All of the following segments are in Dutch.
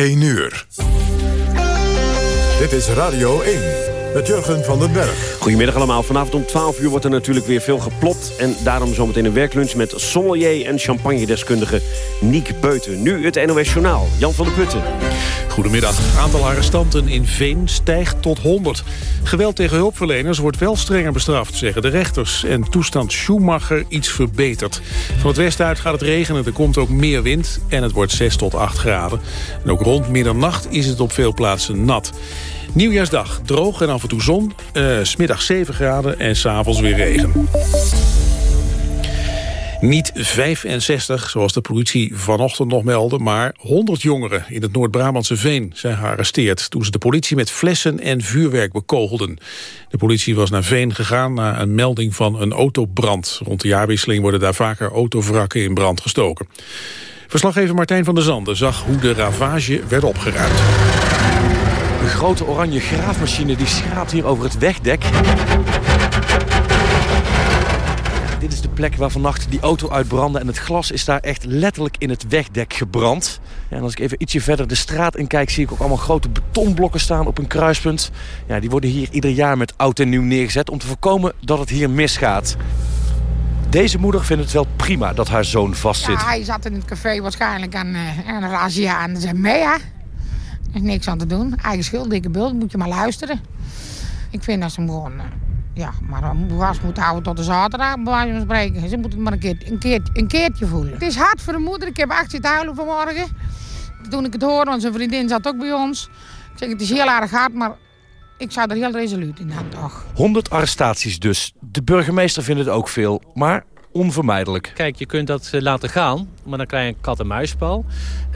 1 uur. Dit is Radio 1 met Jurgen van den Berg. Goedemiddag allemaal. Vanavond om 12 uur wordt er natuurlijk weer veel geplot. En daarom zometeen een werklunch met sommelier en champagne-deskundige Niek Beuten. Nu het NOS Journaal. Jan van der Putten. Goedemiddag. Aantal arrestanten in Veen stijgt tot 100. Geweld tegen hulpverleners wordt wel strenger bestraft, zeggen de rechters. En toestand Schumacher iets verbeterd. Van het westen uit gaat het regenen, er komt ook meer wind... en het wordt 6 tot 8 graden. En ook rond middernacht is het op veel plaatsen nat. Nieuwjaarsdag, droog en af en toe zon. Uh, smiddag 7 graden en s'avonds weer regen. Niet 65, zoals de politie vanochtend nog meldde... maar 100 jongeren in het Noord-Brabantse Veen zijn gearresteerd... toen ze de politie met flessen en vuurwerk bekogelden. De politie was naar Veen gegaan na een melding van een autobrand. Rond de jaarwisseling worden daar vaker autovrakken in brand gestoken. Verslaggever Martijn van der Zanden zag hoe de ravage werd opgeruimd. De grote oranje graafmachine die schraapt hier over het wegdek. Dit is de plek waar vannacht die auto uitbrandde... en het glas is daar echt letterlijk in het wegdek gebrand. Ja, en als ik even ietsje verder de straat in kijk... zie ik ook allemaal grote betonblokken staan op een kruispunt. Ja, die worden hier ieder jaar met oud en nieuw neergezet... om te voorkomen dat het hier misgaat. Deze moeder vindt het wel prima dat haar zoon vastzit. Ja, hij zat in het café waarschijnlijk aan, uh, aan een razzia en zei... mee Er is niks aan te doen. Eigen schuld, dikke bult, moet je maar luisteren. Ik vind dat ze hem gewoon... Uh, ja, maar dan was moeten houden tot de zaterdag, bij wijze van spreken. Ze moeten het maar een, keer, een, een keertje voelen. Het is hard voor de moeder. Ik heb echt zitten huilen vanmorgen. Toen ik het hoorde, want zijn vriendin zat ook bij ons. Ik zeg, het is heel erg hard, maar ik zou er heel resoluut in hebben, toch. 100 arrestaties dus. De burgemeester vindt het ook veel, maar onvermijdelijk. Kijk, je kunt dat eh, laten gaan, maar dan krijg je een kat-en-muisspel.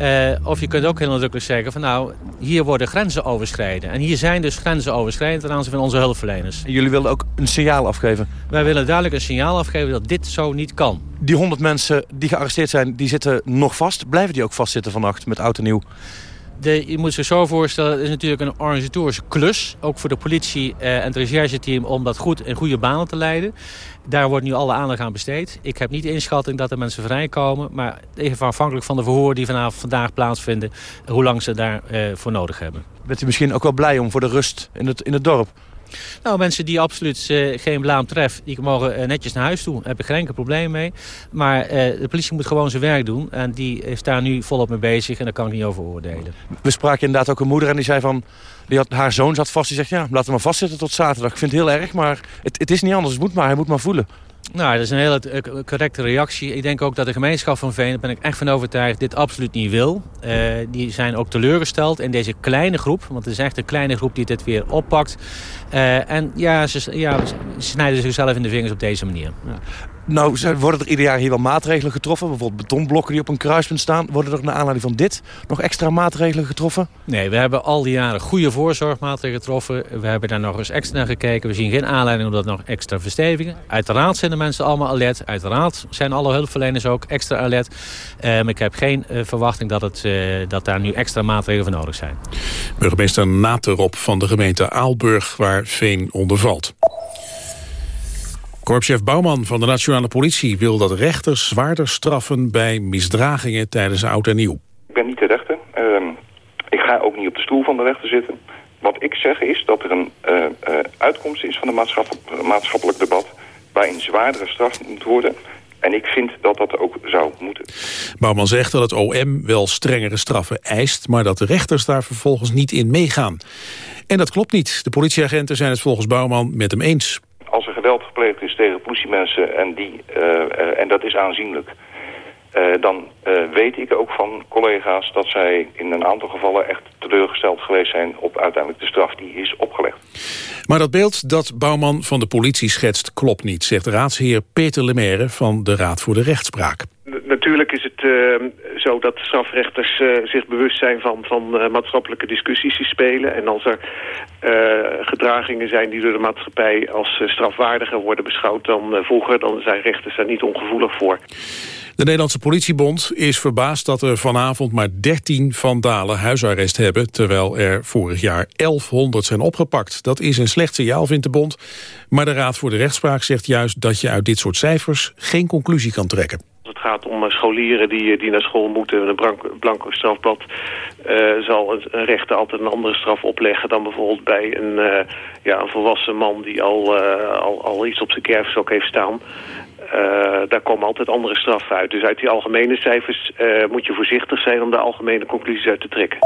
Uh, of je kunt ook heel nadrukkelijk zeggen van nou, hier worden grenzen overschreden. En hier zijn dus grenzen overschreden ten aanzien van onze hulpverleners. En jullie willen ook een signaal afgeven? Wij willen duidelijk een signaal afgeven dat dit zo niet kan. Die 100 mensen die gearresteerd zijn, die zitten nog vast. Blijven die ook vastzitten vannacht met oud en nieuw? De, je moet zich zo voorstellen, het is natuurlijk een organisatorische klus. Ook voor de politie eh, en het rechercheteam om dat goed in goede banen te leiden. Daar wordt nu alle aandacht aan besteed. Ik heb niet de inschatting dat de mensen vrijkomen. Maar even afhankelijk van de verhoor die vanavond vandaag plaatsvinden... hoe lang ze daarvoor uh, voor nodig hebben. Bent u misschien ook wel blij om voor de rust in het, in het dorp? Nou, mensen die absoluut uh, geen blaam treffen, die mogen uh, netjes naar huis toe. Daar heb ik geen enkel probleem mee. Maar uh, de politie moet gewoon zijn werk doen. En die is daar nu volop mee bezig en daar kan ik niet over oordelen. We spraken inderdaad ook een moeder en die zei van... Die had, haar zoon zat vast, die zegt ja, laten we maar vastzitten tot zaterdag. Ik vind het heel erg, maar het, het is niet anders. Het moet maar, hij moet maar voelen. Nou, dat is een hele correcte reactie. Ik denk ook dat de gemeenschap van Veen, daar ben ik echt van overtuigd, dit absoluut niet wil. Uh, die zijn ook teleurgesteld in deze kleine groep, want het is echt een kleine groep die dit weer oppakt. Uh, en ja ze, ja, snijden zichzelf in de vingers op deze manier. Ja. Nou, worden er ieder jaar hier wel maatregelen getroffen? Bijvoorbeeld betonblokken die op een kruispunt staan. Worden er naar aanleiding van dit nog extra maatregelen getroffen? Nee, we hebben al die jaren goede voorzorgmaatregelen getroffen. We hebben daar nog eens extra naar gekeken. We zien geen aanleiding om dat nog extra verstevigen. Uiteraard zijn de mensen allemaal alert. Uiteraard zijn alle hulpverleners ook extra alert. Um, ik heb geen uh, verwachting dat, het, uh, dat daar nu extra maatregelen voor nodig zijn. Burgemeester Naterop van de gemeente Aalburg, waar Veen onder valt. Korpschef Bouwman van de Nationale Politie wil dat rechters zwaarder straffen bij misdragingen tijdens oud en nieuw. Ik ben niet de rechter. Uh, ik ga ook niet op de stoel van de rechter zitten. Wat ik zeg is dat er een uh, uh, uitkomst is van een maatschappelijk, maatschappelijk debat... waarin zwaardere straf moet worden... En ik vind dat dat ook zou moeten. Bouwman zegt dat het OM wel strengere straffen eist... maar dat de rechters daar vervolgens niet in meegaan. En dat klopt niet. De politieagenten zijn het volgens Bouwman met hem eens als er geweld gepleegd is tegen politiemensen en, die, uh, en dat is aanzienlijk... Uh, dan weet ik ook van collega's dat zij in een aantal gevallen echt teleurgesteld geweest zijn op uiteindelijk de straf die is opgelegd. Maar dat beeld dat Bouwman van de politie schetst klopt niet, zegt raadsheer Peter Lemaire van de Raad voor de Rechtspraak. Natuurlijk is het uh, zo dat strafrechters uh, zich bewust zijn van, van uh, maatschappelijke discussies die spelen. En als er gedragingen zijn die door de maatschappij als strafwaardiger worden beschouwd dan vroeger, dan zijn rechters daar niet ongevoelig voor. De Nederlandse politiebond is verbaasd dat er vanavond maar 13 vandalen huisarrest hebben, terwijl er vorig jaar 1100 zijn opgepakt. Dat is een slecht signaal, vindt de bond. Maar de Raad voor de Rechtspraak zegt juist dat je uit dit soort cijfers geen conclusie kan trekken. Het gaat om scholieren die, die naar school moeten, een blanco, strafblad zal een, rechter altijd een andere straf opleggen dan bijvoorbeeld bij een, ja, een volwassen man die al, al, al iets op zijn kerfstok heeft staan. Daar komen altijd andere straffen uit. Dus uit die algemene cijfers moet je voorzichtig zijn om daar algemene conclusies uit te trekken.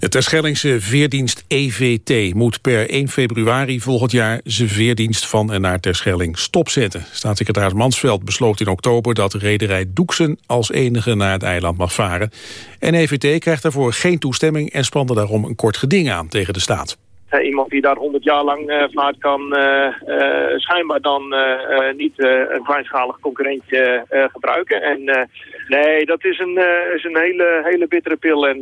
De Terschellingse veerdienst EVT moet per 1 februari volgend jaar zijn veerdienst van en naar Terschelling stopzetten. Staatssecretaris Mansveld besloot in oktober dat de rederij Doeksen als enige naar het eiland mag varen. En EVT krijgt daarvoor geen toestemming en spande daarom een kort geding aan tegen de staat iemand die daar 100 jaar lang uh, vaart kan uh, uh, schijnbaar dan niet een kleinschalig concurrentje gebruiken. En nee, dat is een, is een hele, hele bittere pil. En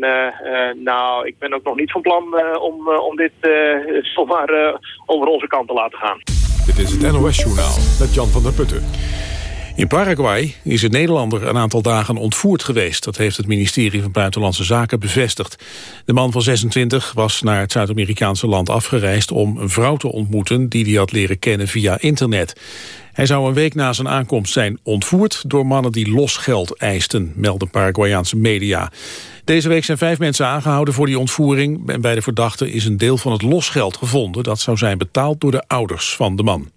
nou, ik ben ook nog niet van plan om, om dit zomaar over onze kant te laten gaan. Dit is het NOS Journaal met Jan van der Putten. In Paraguay is een Nederlander een aantal dagen ontvoerd geweest. Dat heeft het ministerie van Buitenlandse Zaken bevestigd. De man van 26 was naar het Zuid-Amerikaanse land afgereisd... om een vrouw te ontmoeten die hij had leren kennen via internet. Hij zou een week na zijn aankomst zijn ontvoerd... door mannen die losgeld eisten, melden Paraguayaanse media. Deze week zijn vijf mensen aangehouden voor die ontvoering... en bij de verdachte is een deel van het losgeld gevonden. Dat zou zijn betaald door de ouders van de man.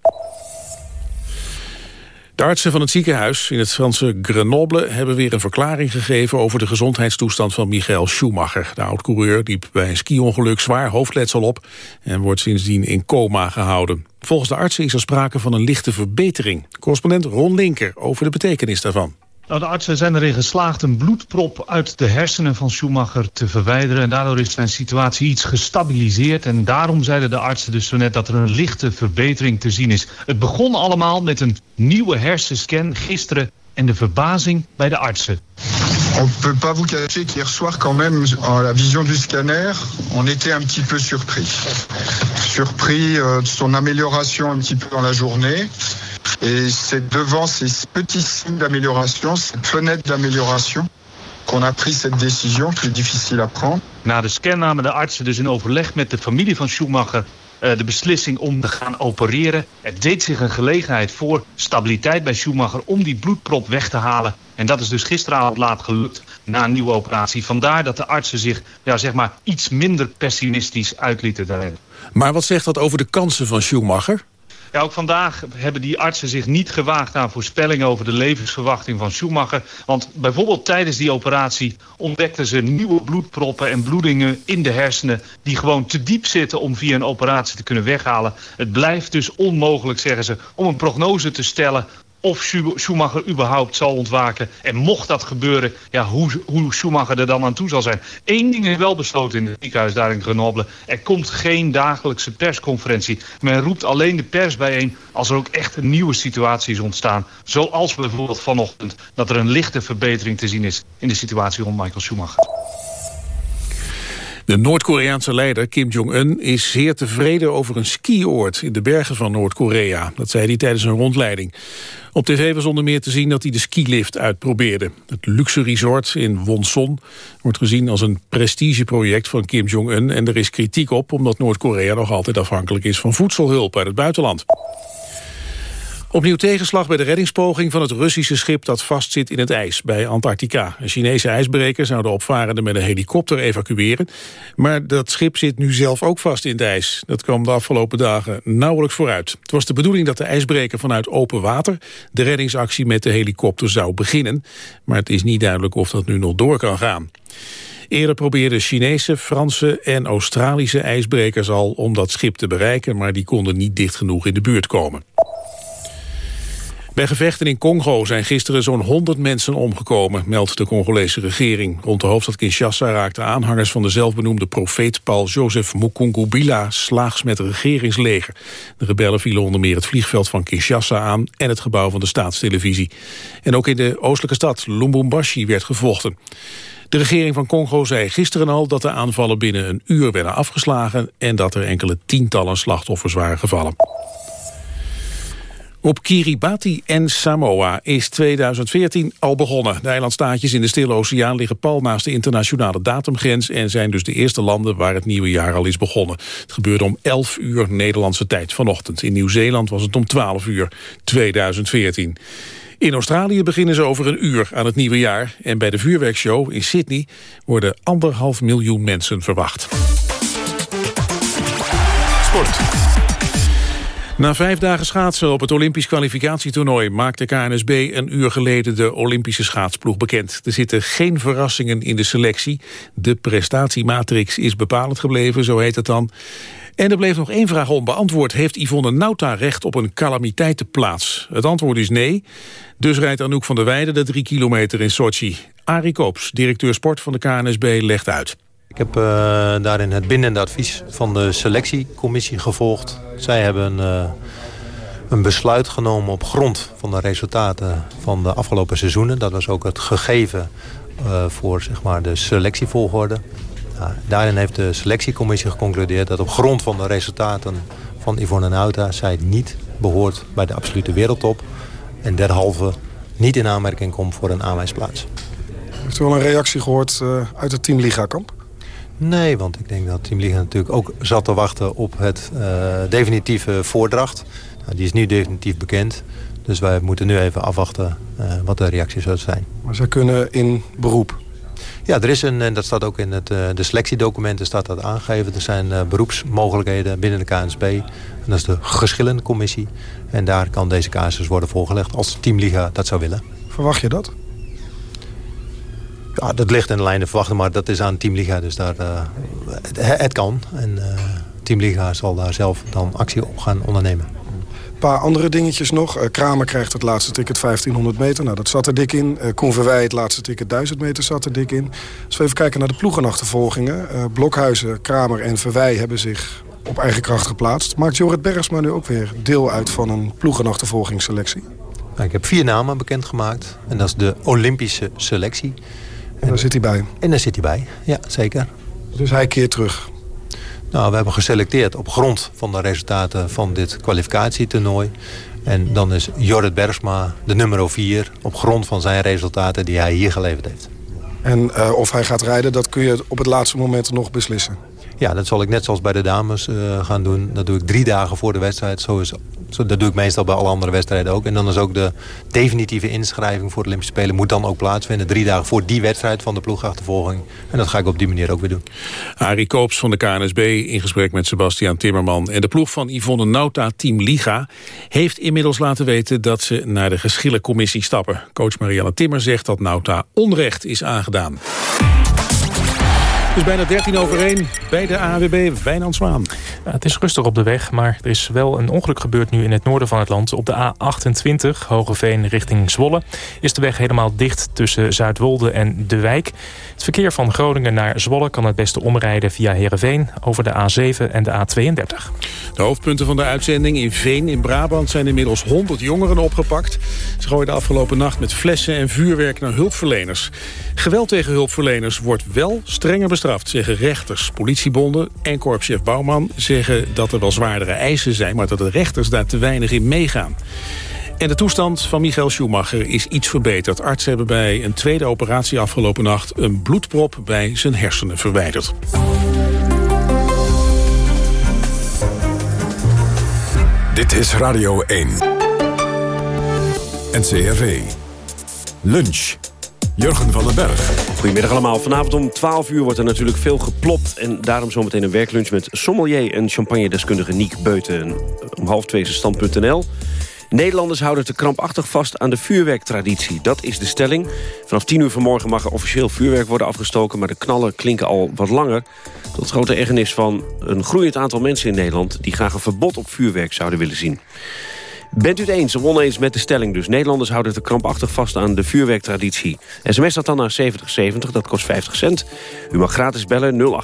De artsen van het ziekenhuis in het Franse Grenoble hebben weer een verklaring gegeven over de gezondheidstoestand van Michael Schumacher. De oud-coureur liep bij een ski-ongeluk zwaar hoofdletsel op en wordt sindsdien in coma gehouden. Volgens de artsen is er sprake van een lichte verbetering. Correspondent Ron Linker over de betekenis daarvan. Nou, de artsen zijn erin geslaagd een bloedprop uit de hersenen van Schumacher te verwijderen. En daardoor is zijn situatie iets gestabiliseerd. En daarom zeiden de artsen dus zo net dat er een lichte verbetering te zien is. Het begon allemaal met een nieuwe hersenscan gisteren en de verbazing bij de artsen. On ne peut pas vous cacher qu'hier soir, quand même, à la vision du scanner, on était un petit peu surpris. Surpris euh, de son amélioration un petit peu dans la journée. Et c'est devant ces petits signes d'amélioration, cette fenêtre d'amélioration, qu'on a pris cette décision qui est difficile à prendre. Na de scan namen de artsen dus in overleg met de familie van Schumacher de beslissing om te gaan opereren. Er deed zich een gelegenheid voor stabiliteit bij Schumacher om die bloedprop weg te halen. En dat is dus gisteravond laat gelukt na een nieuwe operatie. Vandaar dat de artsen zich ja, zeg maar iets minder pessimistisch uitlieten daarin. Maar wat zegt dat over de kansen van Schumacher? Ja, ook vandaag hebben die artsen zich niet gewaagd aan voorspellingen over de levensverwachting van Schumacher. Want bijvoorbeeld tijdens die operatie ontdekten ze nieuwe bloedproppen en bloedingen in de hersenen die gewoon te diep zitten om via een operatie te kunnen weghalen. Het blijft dus onmogelijk, zeggen ze, om een prognose te stellen of Schumacher überhaupt zal ontwaken. En mocht dat gebeuren, ja, hoe, hoe Schumacher er dan aan toe zal zijn. Eén ding is wel besloten in het ziekenhuis daar in Grenoble. Er komt geen dagelijkse persconferentie. Men roept alleen de pers bijeen als er ook echt een nieuwe situatie is ontstaan. Zoals bijvoorbeeld vanochtend dat er een lichte verbetering te zien is in de situatie rond Michael Schumacher. De Noord-Koreaanse leider Kim Jong-un is zeer tevreden over een skioord in de bergen van Noord-Korea. Dat zei hij tijdens een rondleiding. Op tv was onder meer te zien dat hij de skilift uitprobeerde. Het luxe resort in Wonson wordt gezien als een prestigeproject van Kim Jong-un... en er is kritiek op omdat Noord-Korea nog altijd afhankelijk is van voedselhulp uit het buitenland. Opnieuw tegenslag bij de reddingspoging van het Russische schip dat vastzit in het ijs bij Antarctica. Een Chinese ijsbreker zou de opvarenden met een helikopter evacueren. Maar dat schip zit nu zelf ook vast in het ijs. Dat kwam de afgelopen dagen nauwelijks vooruit. Het was de bedoeling dat de ijsbreker vanuit open water de reddingsactie met de helikopter zou beginnen. Maar het is niet duidelijk of dat nu nog door kan gaan. Eerder probeerden Chinese, Franse en Australische ijsbrekers al om dat schip te bereiken, maar die konden niet dicht genoeg in de buurt komen. Bij gevechten in Congo zijn gisteren zo'n 100 mensen omgekomen, meldt de Congolese regering. Rond de hoofdstad Kinshasa raakten aanhangers van de zelfbenoemde profeet Paul Joseph Mukungubila slaags met het regeringsleger. De rebellen vielen onder meer het vliegveld van Kinshasa aan en het gebouw van de staatstelevisie. En ook in de oostelijke stad Lubumbashi werd gevochten. De regering van Congo zei gisteren al dat de aanvallen binnen een uur werden afgeslagen en dat er enkele tientallen slachtoffers waren gevallen. Op Kiribati en Samoa is 2014 al begonnen. De eilandstaatjes in de Stille Oceaan liggen pal naast de internationale datumgrens... en zijn dus de eerste landen waar het nieuwe jaar al is begonnen. Het gebeurde om 11 uur Nederlandse tijd vanochtend. In Nieuw-Zeeland was het om 12 uur 2014. In Australië beginnen ze over een uur aan het nieuwe jaar. En bij de vuurwerkshow in Sydney worden anderhalf miljoen mensen verwacht. Sport. Na vijf dagen schaatsen op het Olympisch kwalificatietoernooi... maakte KNSB een uur geleden de Olympische schaatsploeg bekend. Er zitten geen verrassingen in de selectie. De prestatiematrix is bepalend gebleven, zo heet het dan. En er bleef nog één vraag onbeantwoord. Heeft Yvonne Nauta recht op een calamiteitenplaats? Het antwoord is nee. Dus rijdt Anouk van der Weijden de drie kilometer in Sochi. Arie Koops, directeur sport van de KNSB, legt uit. Ik heb uh, daarin het bindende advies van de selectiecommissie gevolgd. Zij hebben uh, een besluit genomen op grond van de resultaten van de afgelopen seizoenen. Dat was ook het gegeven uh, voor zeg maar, de selectievolgorde. Daarin heeft de selectiecommissie geconcludeerd dat op grond van de resultaten van Yvonne Nauta... zij niet behoort bij de absolute wereldtop. En derhalve niet in aanmerking komt voor een aanwijsplaats. Heeft u wel een reactie gehoord uit het team Liga-kamp? Nee, want ik denk dat Team Liga natuurlijk ook zat te wachten op het uh, definitieve voordracht. Nou, die is nu definitief bekend. Dus wij moeten nu even afwachten uh, wat de reacties zullen zijn. Maar zij kunnen in beroep? Ja, er is een, en dat staat ook in het, uh, de selectiedocumenten staat dat aangegeven. Er zijn beroepsmogelijkheden binnen de KNSB. En dat is de geschillencommissie. En daar kan deze casus worden voorgelegd als Team Liga dat zou willen. Verwacht je dat? Ja, dat ligt in de lijnen verwachten, maar dat is aan Team Liga. Dus daar, uh, het, het, kan. En uh, Team Liga zal daar zelf dan actie op gaan ondernemen. Een paar andere dingetjes nog. Uh, Kramer krijgt het laatste ticket 1500 meter. Nou, dat zat er dik in. Uh, Koen Verwij, het laatste ticket 1000 meter, zat er dik in. Als we even kijken naar de ploegenachtervolgingen. Blokhuizen, Kramer en Verwij hebben zich op eigen kracht geplaatst. Maakt Jorrit Bergsma nu ook weer deel uit van een ploegenachtervolgingsselectie? Nou, ik heb vier namen bekendgemaakt. En dat is de Olympische selectie. En daar zit hij bij? En daar zit hij bij, ja, zeker. Dus hij keert terug? Nou, we hebben geselecteerd op grond van de resultaten van dit kwalificatietoernooi. En dan is Jorrit Bergsma de nummer 4 op grond van zijn resultaten die hij hier geleverd heeft. En uh, of hij gaat rijden, dat kun je op het laatste moment nog beslissen? Ja, dat zal ik net zoals bij de dames uh, gaan doen. Dat doe ik drie dagen voor de wedstrijd. Zo is, zo, dat doe ik meestal bij alle andere wedstrijden ook. En dan is ook de definitieve inschrijving voor de Olympische Spelen... moet dan ook plaatsvinden. Drie dagen voor die wedstrijd van de ploegachtervolging. En dat ga ik op die manier ook weer doen. Arie Koops van de KNSB in gesprek met Sebastian Timmerman. En de ploeg van Yvonne Nauta, Team Liga... heeft inmiddels laten weten dat ze naar de geschillencommissie stappen. Coach Marianne Timmer zegt dat Nauta onrecht is aangedaan. Het is bijna 13 over 1 bij de AWB Wijnand Zwaan. Ja, het is rustig op de weg, maar er is wel een ongeluk gebeurd nu in het noorden van het land. Op de A28, Hogeveen richting Zwolle, is de weg helemaal dicht tussen Zuidwolde en De Wijk. Het verkeer van Groningen naar Zwolle kan het beste omrijden via Heerenveen over de A7 en de A32. De hoofdpunten van de uitzending in Veen in Brabant zijn inmiddels 100 jongeren opgepakt. Ze gooiden de afgelopen nacht met flessen en vuurwerk naar hulpverleners. Geweld tegen hulpverleners wordt wel strenger bestraft, zeggen rechters. Politiebonden en korpschef Bouwman zeggen dat er wel zwaardere eisen zijn... maar dat de rechters daar te weinig in meegaan. En de toestand van Michael Schumacher is iets verbeterd. Artsen hebben bij een tweede operatie afgelopen nacht... een bloedprop bij zijn hersenen verwijderd. Dit is Radio 1. NCRV. Lunch. Jurgen van den Berg. Goedemiddag allemaal. Vanavond om 12 uur wordt er natuurlijk veel geplopt. En daarom zometeen een werklunch met sommelier en champagne-deskundige Niek Beuten. Om half twee is stand.nl. Nederlanders houden te krampachtig vast aan de vuurwerktraditie. Dat is de stelling. Vanaf 10 uur vanmorgen mag er officieel vuurwerk worden afgestoken... maar de knallen klinken al wat langer. Tot grote ergernis van een groeiend aantal mensen in Nederland... die graag een verbod op vuurwerk zouden willen zien. Bent u het eens of oneens met de stelling dus? Nederlanders houden te krampachtig vast aan de vuurwerktraditie. SMS dat dan naar 7070, dat kost 50 cent. U mag gratis bellen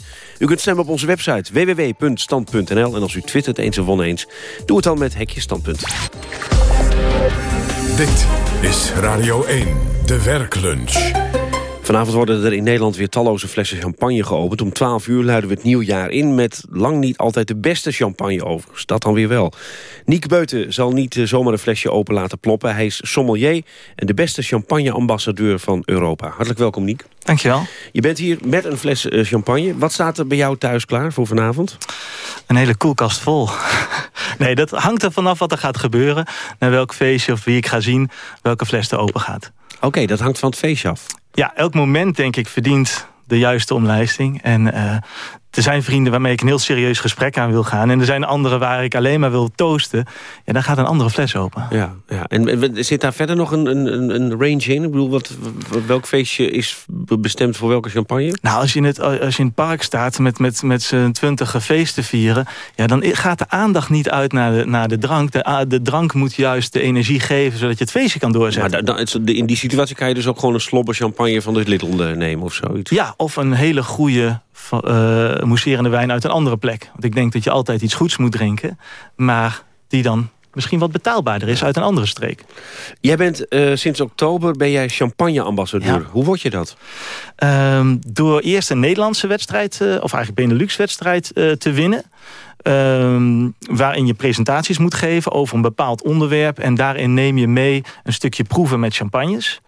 0800-1101. U kunt stemmen op onze website www.stand.nl. En als u twittert eens of oneens, doe het dan met Hekje Standpunt. Dit is Radio 1, de werklunch. Vanavond worden er in Nederland weer talloze flessen champagne geopend. Om 12 uur luiden we het nieuwjaar in met lang niet altijd de beste champagne overigens. Dat dan weer wel. Niek Beuten zal niet eh, zomaar een flesje open laten ploppen. Hij is sommelier en de beste champagne-ambassadeur van Europa. Hartelijk welkom Niek. Dankjewel. Je bent hier met een fles eh, champagne. Wat staat er bij jou thuis klaar voor vanavond? Een hele koelkast vol. Nee, dat hangt er vanaf wat er gaat gebeuren. Naar welk feestje of wie ik ga zien, welke fles er open gaat. Oké, dat hangt van het feestje af. Ja, elk moment denk ik verdient de juiste omlijsting. En uh, er zijn vrienden waarmee ik een heel serieus gesprek aan wil gaan. En er zijn anderen waar ik alleen maar wil toosten. Ja, dan gaat een andere fles open. Ja, ja. En zit daar verder nog een, een, een range in? Ik bedoel, wat, welk feestje is bestemd voor welke champagne? Nou, als je in het, als je in het park staat met, met, met z'n twintig feesten vieren... Ja, dan gaat de aandacht niet uit naar de, naar de drank. De, de drank moet juist de energie geven, zodat je het feestje kan doorzetten. Maar dan, in die situatie kan je dus ook gewoon een slobber champagne van de Lidl nemen of zoiets? Ja, of een hele goede uh, mousserende wijn uit een andere plek. Want ik denk dat je altijd iets goeds moet drinken. Maar die dan misschien wat betaalbaarder is uit een andere streek. Jij bent uh, sinds oktober ben jij champagne-ambassadeur. Hoe word je dat? Uh, door eerst een Nederlandse wedstrijd, uh, of eigenlijk Benelux-wedstrijd te winnen. Ehm, waarin je presentaties moet geven over een bepaald onderwerp. En daarin neem je mee een stukje proeven met champagnes.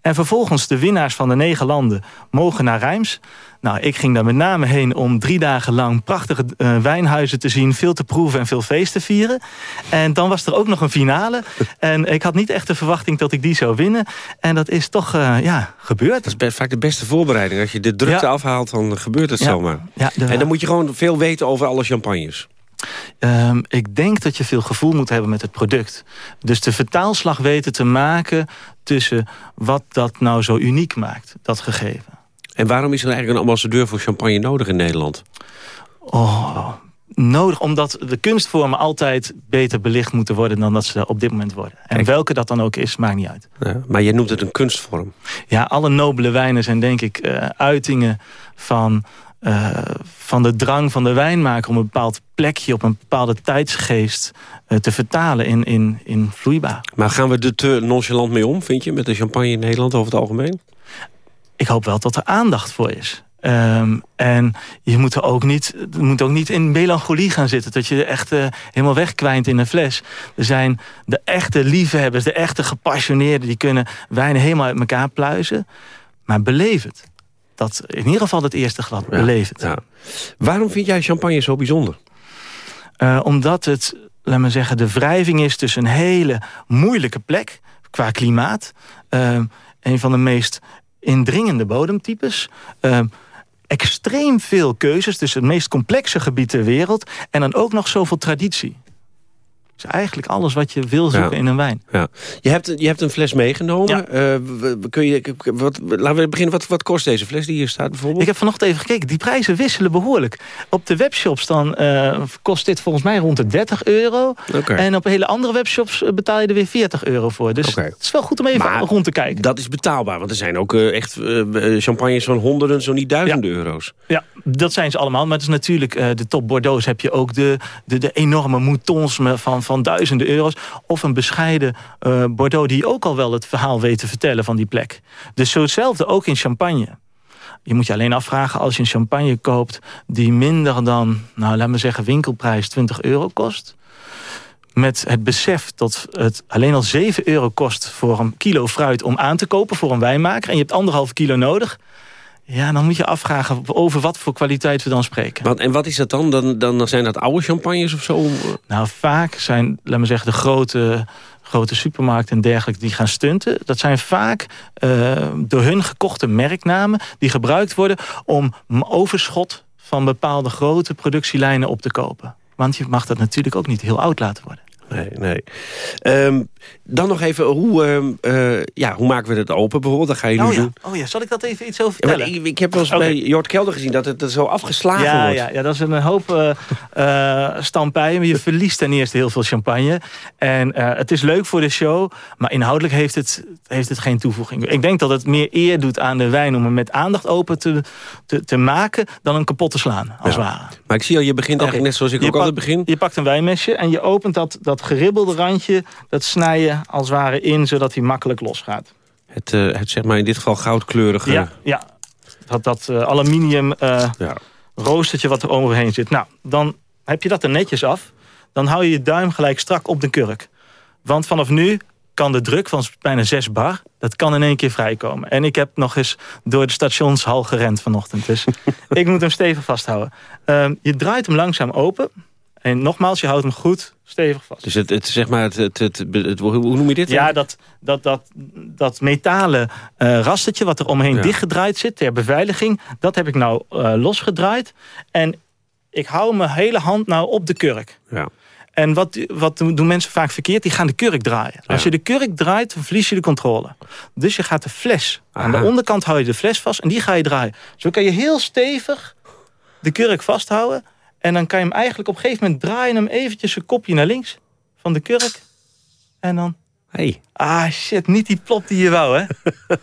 En vervolgens de winnaars van de negen landen mogen naar Rijms. Nou, ik ging daar met name heen om drie dagen lang prachtige uh, wijnhuizen te zien, veel te proeven en veel feest te vieren. En dan was er ook nog een finale. En ik had niet echt de verwachting dat ik die zou winnen. En dat is toch, uh, ja, gebeurd. Dat is vaak de beste voorbereiding. Als je de drukte afhaalt, dan gebeurt het ja. zomaar. Ja, En dan moet je gewoon veel weten over alle champagnes. Um, ik denk dat je veel gevoel moet hebben met het product. Dus de vertaalslag weten te maken tussen wat dat nou zo uniek maakt, dat gegeven. En waarom is er eigenlijk een ambassadeur voor champagne nodig in Nederland? Oh, nodig omdat de kunstvormen altijd beter belicht moeten worden... dan dat ze op dit moment worden. En welke dat dan ook is, maakt niet uit. Ja, maar je noemt het een kunstvorm. Ja, alle nobele wijnen zijn denk ik uh, uitingen van... Uh, van de drang van de wijnmaker om een bepaald plekje... op een bepaalde tijdsgeest uh, te vertalen in, in, in vloeibaar. Maar gaan we er te nonchalant mee om, vind je... met de champagne in Nederland over het algemeen? ik hoop wel dat er aandacht voor is. Um, en je moet er ook niet, moet ook niet in melancholie gaan zitten. Dat je echt uh, helemaal wegkwijnt in een fles. Er zijn de echte liefhebbers, de echte gepassioneerden... die kunnen wijnen helemaal uit elkaar pluizen. Maar beleef het. Dat, in ieder geval het eerste glad, ja. Ja. Waarom vind jij champagne zo bijzonder? Uh, omdat het, laat maar zeggen, de wrijving is tussen een hele moeilijke plek... qua klimaat... Uh, een van de meest indringende bodemtypes. Uh, extreem veel keuzes, dus het meest complexe gebied ter wereld. En dan ook nog zoveel traditie is eigenlijk alles wat je wil zoeken in een wijn. Ja. Je, hebt, je hebt een fles meegenomen. Ja. Uh, kun je, wat, laten we beginnen. Wat, wat kost deze fles die hier staat bijvoorbeeld? Ik heb vanochtend even gekeken. Die prijzen wisselen behoorlijk. Op de webshops dan uh, kost dit volgens mij rond de 30 euro. Okay. En op hele andere webshops eh, betaal je er weer 40 euro voor. Dus okay. het is wel goed om even maar rond te kijken. Dat is betaalbaar. Want er zijn ook uh, echt champagnes van honderden, zo niet duizenden euro's. Ja, dat zijn ze allemaal. Maar het is natuurlijk de top Bordeaux. Heb je ook de, de, de enorme moutons van van duizenden euro's. Of een bescheiden uh, Bordeaux die ook al wel het verhaal weet te vertellen van die plek. Dus zo hetzelfde ook in champagne. Je moet je alleen afvragen als je een champagne koopt... die minder dan, nou laat me zeggen, winkelprijs 20 euro kost... met het besef dat het alleen al 7 euro kost voor een kilo fruit om aan te kopen... voor een wijnmaker en je hebt anderhalf kilo nodig... Ja, dan moet je afvragen over wat voor kwaliteit we dan spreken. Wat, en wat is dat dan? dan? Dan zijn dat oude champagnes of zo? Nou, vaak zijn, laat me zeggen, de grote, grote supermarkten en dergelijke die gaan stunten. Dat zijn vaak uh, door hun gekochte merknamen die gebruikt worden om overschot van bepaalde grote productielijnen op te kopen. Want je mag dat natuurlijk ook niet heel oud laten worden. Nee, nee. Um, dan nog even, hoe, uh, ja, hoe maken we het open bijvoorbeeld? Dat ga je nu oh, ja. doen. Oh ja, zal ik dat even iets over vertellen? Ja, ik, ik, heb wel eens okay. bij Jort Kelder gezien dat het er zo afgeslagen ja, wordt. Ja, ja, dat is een hoop uh, uh, stampijen. Je verliest ten eerste heel veel champagne. En het is leuk voor de show, maar inhoudelijk heeft het, heeft het geen toevoeging. Ik denk dat het meer eer doet aan de wijn om hem met aandacht open te, te, te maken... dan een kapot te slaan, als ja. ware. Maar ik zie al, je begint okay. eigenlijk net zoals ik je ook altijd begin. Je pakt een wijnmesje en je opent dat, dat geribbelde randje... dat snij je als het ware in, zodat hij makkelijk losgaat. Het, uh, het zeg maar in dit geval goudkleurige... Ja, ja. dat, dat uh, aluminium ja. roostertje wat er overheen zit. Nou, dan heb je dat er netjes af. Dan hou je je duim gelijk strak op de kurk. Want vanaf nu kan de druk van bijna 6 bar... dat kan in één keer vrijkomen. En ik heb nog eens door de stationshal gerend vanochtend. Dus ik moet hem stevig vasthouden. Uh, je draait hem langzaam open... En nogmaals, je houdt hem goed stevig vast. Dus het, het zeg maar, het, het, het, het- hoe noem je dit? Ja, dat, dat, dat, dat metalen eh rastertje wat er omheen Ja. dichtgedraaid zit ter beveiliging, dat heb ik nou eh, losgedraaid. En ik hou mijn hele hand nou op de kurk. Ja. En wat, wat doen mensen vaak verkeerd? Die gaan de kurk draaien. Als je de kurk draait, verlies je de controle. Dus je gaat de fles. Aan de onderkant hou je de fles vast en die ga je draaien. Zo kan je heel stevig de kurk vasthouden. En dan kan je hem eigenlijk op een gegeven moment draaien hem eventjes een kopje naar links van de kurk. En dan... Hey. Ah shit, niet die plop die je wou, hè?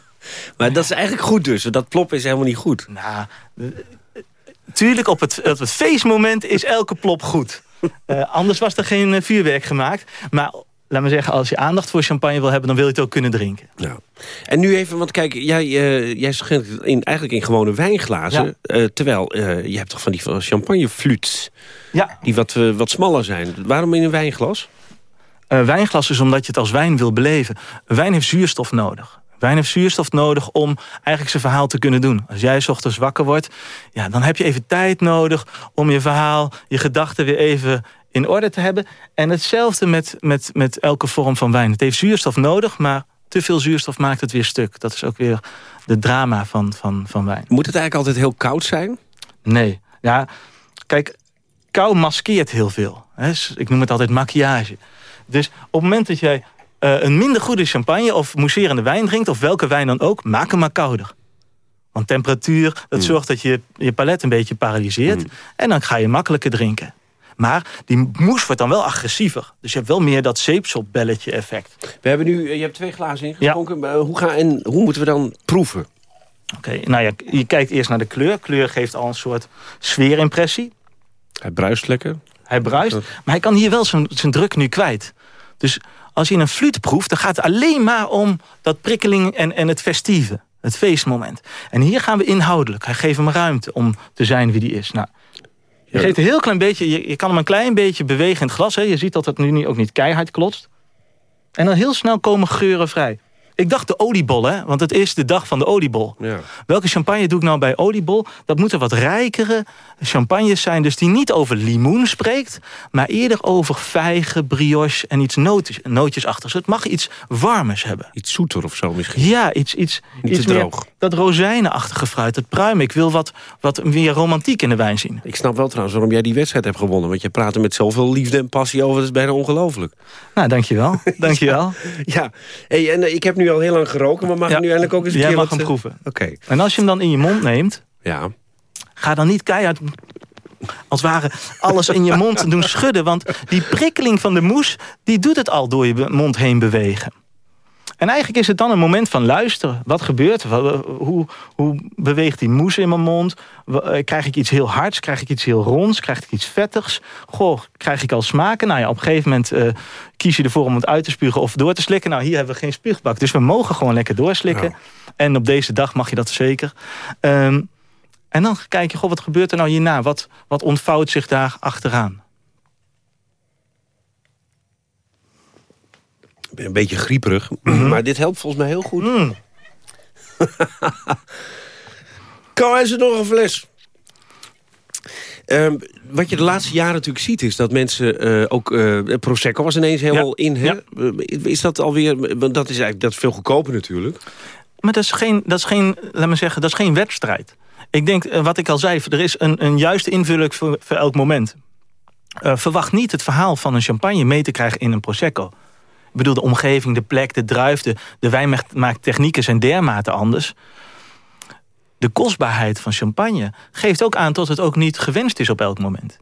Maar dat is eigenlijk goed dus. Dat ploppen is helemaal niet goed. Nou, Tuurlijk, op het, op het feestmoment is elke plop goed. Eh, anders was er geen eh, vuurwerk gemaakt. Maar laat me zeggen, als je aandacht voor champagne wil hebben... dan wil je het ook kunnen drinken. Ja. En nu even, want kijk, jij, eh, jij schenkt het in, eigenlijk in gewone wijnglazen. Ja. eh, terwijl, eh, je hebt toch van die van champagneflutes. Ja. Die wat, wat smaller zijn. Waarom in een wijnglas? Wijnglas is omdat je het als wijn wil beleven. Wijn heeft zuurstof nodig. Wijn heeft zuurstof nodig om eigenlijk zijn verhaal te kunnen doen. Als jij 's ochtends wakker wordt, ja, dan heb je even tijd nodig... om je verhaal, je gedachten weer even in orde te hebben. En hetzelfde met, met, met elke vorm van wijn. Het heeft zuurstof nodig, maar te veel zuurstof maakt het weer stuk. Dat is ook weer de drama van, van, van wijn. Moet het eigenlijk altijd heel koud zijn? Nee. Ja, kijk, kou maskeert heel veel. Ik noem het altijd maquillage. Dus op het moment dat jij eh, een minder goede champagne... of mousserende wijn drinkt, of welke wijn dan ook... maak hem maar kouder. Want temperatuur, dat zorgt dat je je palet een beetje paralyseert. En dan ga je makkelijker drinken. Maar die moes wordt dan wel agressiever. Dus je hebt wel meer dat zeepsopbelletje effect. We hebben nu, eh, je hebt twee glazen ingeschonken. Maar Hoe, gaan, en hoe moeten we dan proeven? Oké, nou ja, je kijkt eerst naar de kleur. Kleur geeft al een soort sfeerimpressie. Hij bruist lekker. Hij bruist, maar hij kan hier wel zijn, zijn druk nu kwijt. Dus als je een fluit proeft, dan gaat het alleen maar om dat prikkeling en, en het festieve. Het feestmoment. En hier gaan we inhoudelijk. Hij geeft hem ruimte om te zijn wie die is. Nou, je geeft een heel klein beetje, je, je kan hem een klein beetje bewegen in het glas. Hè. Je ziet dat het nu niet- ook niet keihard klotst. En dan heel snel komen geuren vrij. Ik dacht de oliebol, hè? want het is de dag van de oliebol. Ja. Welke champagne doe ik nou bij oliebol? Dat moeten wat rijkere champagnes zijn. Dus die niet over limoen spreekt. Maar eerder over vijgen, brioche en iets nootjes, nootjesachtigs. Het mag iets warmers hebben. Iets zoeter of zo misschien. Ja, iets, iets, Niet iets meer droog. dat rozijnenachtige fruit. Het pruim. Ik wil wat, wat meer romantiek in de wijn zien. Ik snap wel trouwens waarom jij die wedstrijd hebt gewonnen. Want je praat er met zoveel liefde en passie over. Dat is bijna ongelooflijk. Nou, dankjewel. dankjewel. ja, hey, en eh, ik heb nu al heel lang geroken. Maar mag ik nu eindelijk ook eens een Jij keer mag wat... hem eh, proeven. Oké. En als je hem dan in je mond neemt... Ja. Ga dan niet keihard als het ware alles in je mond doen schudden. Want die prikkeling van de moes, die doet het al door je mond heen bewegen. En eigenlijk is het dan een moment van luisteren. Wat gebeurt er? Hoe, hoe beweegt die moes in mijn mond? Eh, Krijg ik iets heel hards? Krijg ik iets heel ronds? Krijg ik iets vettigs? Goh, krijg ik al smaken? Nou ja, op een gegeven moment eh, kies je ervoor om het uit te spugen of door te slikken. Nou, hier hebben we geen spuugbak. Dus we mogen gewoon lekker doorslikken. En op deze dag mag je dat zeker. Ehm, en dan kijk je, goh, wat gebeurt er nou hierna? Wat, wat ontvouwt zich daar achteraan? Ik ben een beetje grieperig. Maar dit helpt volgens mij heel goed. kan is er nog een fles? Ehm, wat je de laatste jaren natuurlijk ziet is dat mensen eh, ook... eh, Prosecco was ineens helemaal in. Hè? Eh, Is dat alweer... Want dat is eigenlijk dat is veel goedkoper natuurlijk. Maar dat is geen, dat is geen, laat me zeggen, dat is geen wedstrijd. Ik denk, eh, wat ik al zei, er is een, een juiste invulling voor, voor elk moment. Eh, verwacht niet het verhaal van een champagne mee te krijgen in een Prosecco. Ik bedoel, de omgeving, de plek, de druif, de, de wijnmaaktechnieken zijn dermate anders. De kostbaarheid van champagne geeft ook aan dat het ook niet gewenst is op elk moment.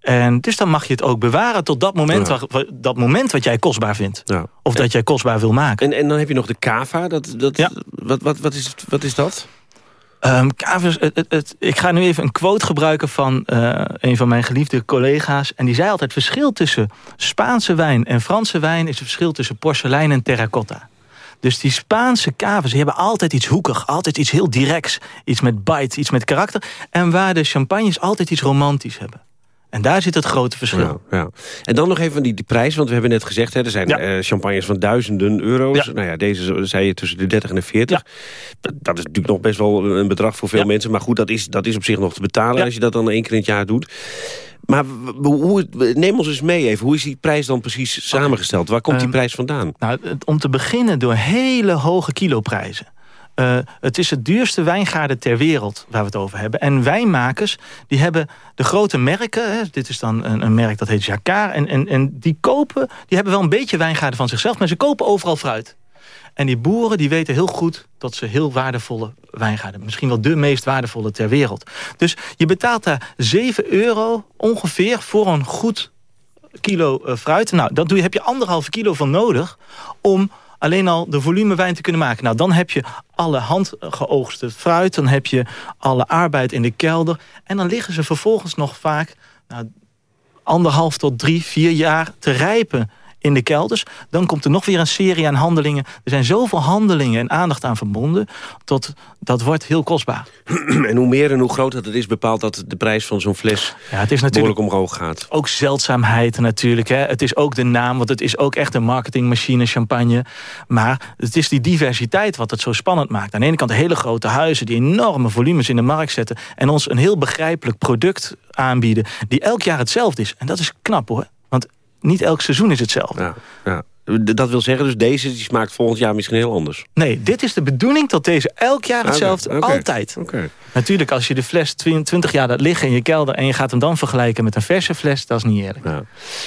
En dus dan mag je het ook bewaren tot dat moment, Ja. waar- waar- dat moment wat jij kostbaar vindt. Ja. Of dat jij kostbaar wil maken. En, en dan heb je nog de cava. Dat, dat, wat, wat, wat, is, wat is dat? Ehm, het, ik ga nu even een quote gebruiken van eh, een van mijn geliefde collega's. En die zei altijd, het verschil tussen Spaanse wijn en Franse wijn... is het verschil tussen porselein en terracotta. Dus die Spaanse kavers hebben altijd iets hoekig. Altijd iets heel directs. Iets met bite, iets met karakter. En waar de champagnes altijd iets romantisch hebben. En daar zit het grote verschil. Ja, ja. En dan nog even die, die prijs, want we hebben net gezegd... Hè, er zijn eh, champagnes van duizenden euro's. Nou ja, deze zei je tussen de 30 en de 40. Dat, dat is natuurlijk nog best wel een bedrag voor veel mensen. Maar goed, dat is, dat is op zich nog te betalen als je dat dan één keer in het jaar doet. Maar hoe, neem ons eens mee even. Hoe is die prijs dan precies samengesteld? Waar komt die Ehm, prijs vandaan? Nou, om te beginnen door hele hoge kiloprijzen. Eh, het is het duurste wijngaarden ter wereld waar we het over hebben. En wijnmakers die hebben de grote merken. Hè, dit is dan een, een merk dat heet Jacquard. En, en, en die kopen, die hebben wel een beetje wijngaarden van zichzelf. Maar ze kopen overal fruit. En die boeren die weten heel goed dat ze heel waardevolle wijngaarden... misschien wel de meest waardevolle ter wereld. Dus je betaalt daar 7 euro ongeveer voor een goed kilo eh, fruit. Nou, dat doe je, heb je anderhalve kilo van nodig... om alleen al de volumewijn te kunnen maken. Nou, dan heb je alle handgeoogste fruit. Dan heb je alle arbeid in de kelder. En dan liggen ze vervolgens nog vaak... Nou, anderhalf tot drie, vier jaar te rijpen in de kelders. Dan komt er nog weer een serie aan handelingen. Er zijn zoveel handelingen en aandacht aan verbonden... tot dat wordt heel kostbaar. en hoe meer en hoe groter het is, bepaalt dat de prijs van zo'n fles Ja, het is natuurlijk omhoog gaat. ook zeldzaamheid natuurlijk. Hè. Het is ook de naam, want het is ook echt een marketingmachine, champagne. Maar het is die diversiteit wat het zo spannend maakt. Aan de ene kant hele grote huizen die enorme volumes in de markt zetten... en ons een heel begrijpelijk product aanbieden... die elk jaar hetzelfde is. En dat is knap hoor. Want niet elk seizoen is hetzelfde. Ja, ja. D- Dat wil zeggen, dus deze die smaakt volgend jaar misschien heel anders. Nee, dit is de bedoeling dat deze elk jaar hetzelfde, altijd. Natuurlijk, als je de fles 20 jaar laat liggen in je kelder... en je gaat hem dan vergelijken met een verse fles, dat is niet eerlijk. Ja.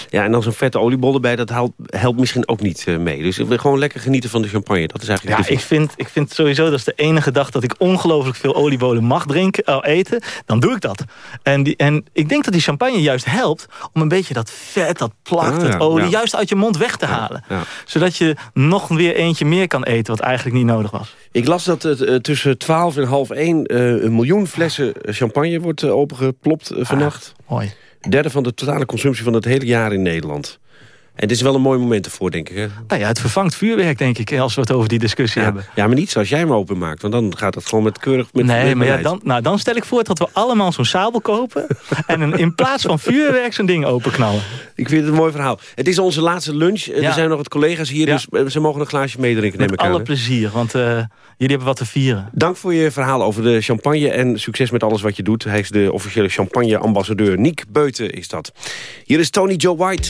ja, en dan zo'n vette oliebol erbij, dat helpt, helpt misschien ook niet eh, mee. Dus gewoon lekker genieten van de champagne. Dat is eigenlijk Ja, ik vind, ik vind sowieso dat is de enige dag dat ik ongelooflijk veel oliebollen mag drinken, oh, eten. Dan doe ik dat. En, die, en ik denk dat die champagne juist helpt om een beetje dat vet, dat plakt, Ah, dat olie, ja. juist uit je mond weg te halen. Ja. Zodat je nog weer eentje meer kan eten, wat eigenlijk niet nodig was. Ik las dat het eh, tussen 12 en half 1 eh, een miljoen flessen champagne wordt eh, opengeplopt vannacht. Mooi. Derde van de totale consumptie van het hele jaar in Nederland. En dit is wel een mooi moment ervoor, denk ik. Hè? Nou ja, het vervangt vuurwerk, denk ik, als we het over die discussie Ja, hebben. ja, maar niet zoals jij hem openmaakt. Want dan gaat het gewoon met keurig... Met, Nee, met maar ja, dan, nou, dan stel ik voor dat we allemaal zo'n sabel kopen... en een, in plaats van vuurwerk zo'n ding openknallen. Ik vind het een mooi verhaal. Het is onze laatste lunch. Ja. Er zijn nog wat collega's hier, dus eh, ze mogen een glaasje meedrinken. neem ik aan, alle hè? plezier, want eh, jullie hebben wat te vieren. Dank voor je verhaal over de champagne en succes met alles wat je doet. Hij is de officiële champagne-ambassadeur. Niek Beuten is dat. Hier is Tony Joe White.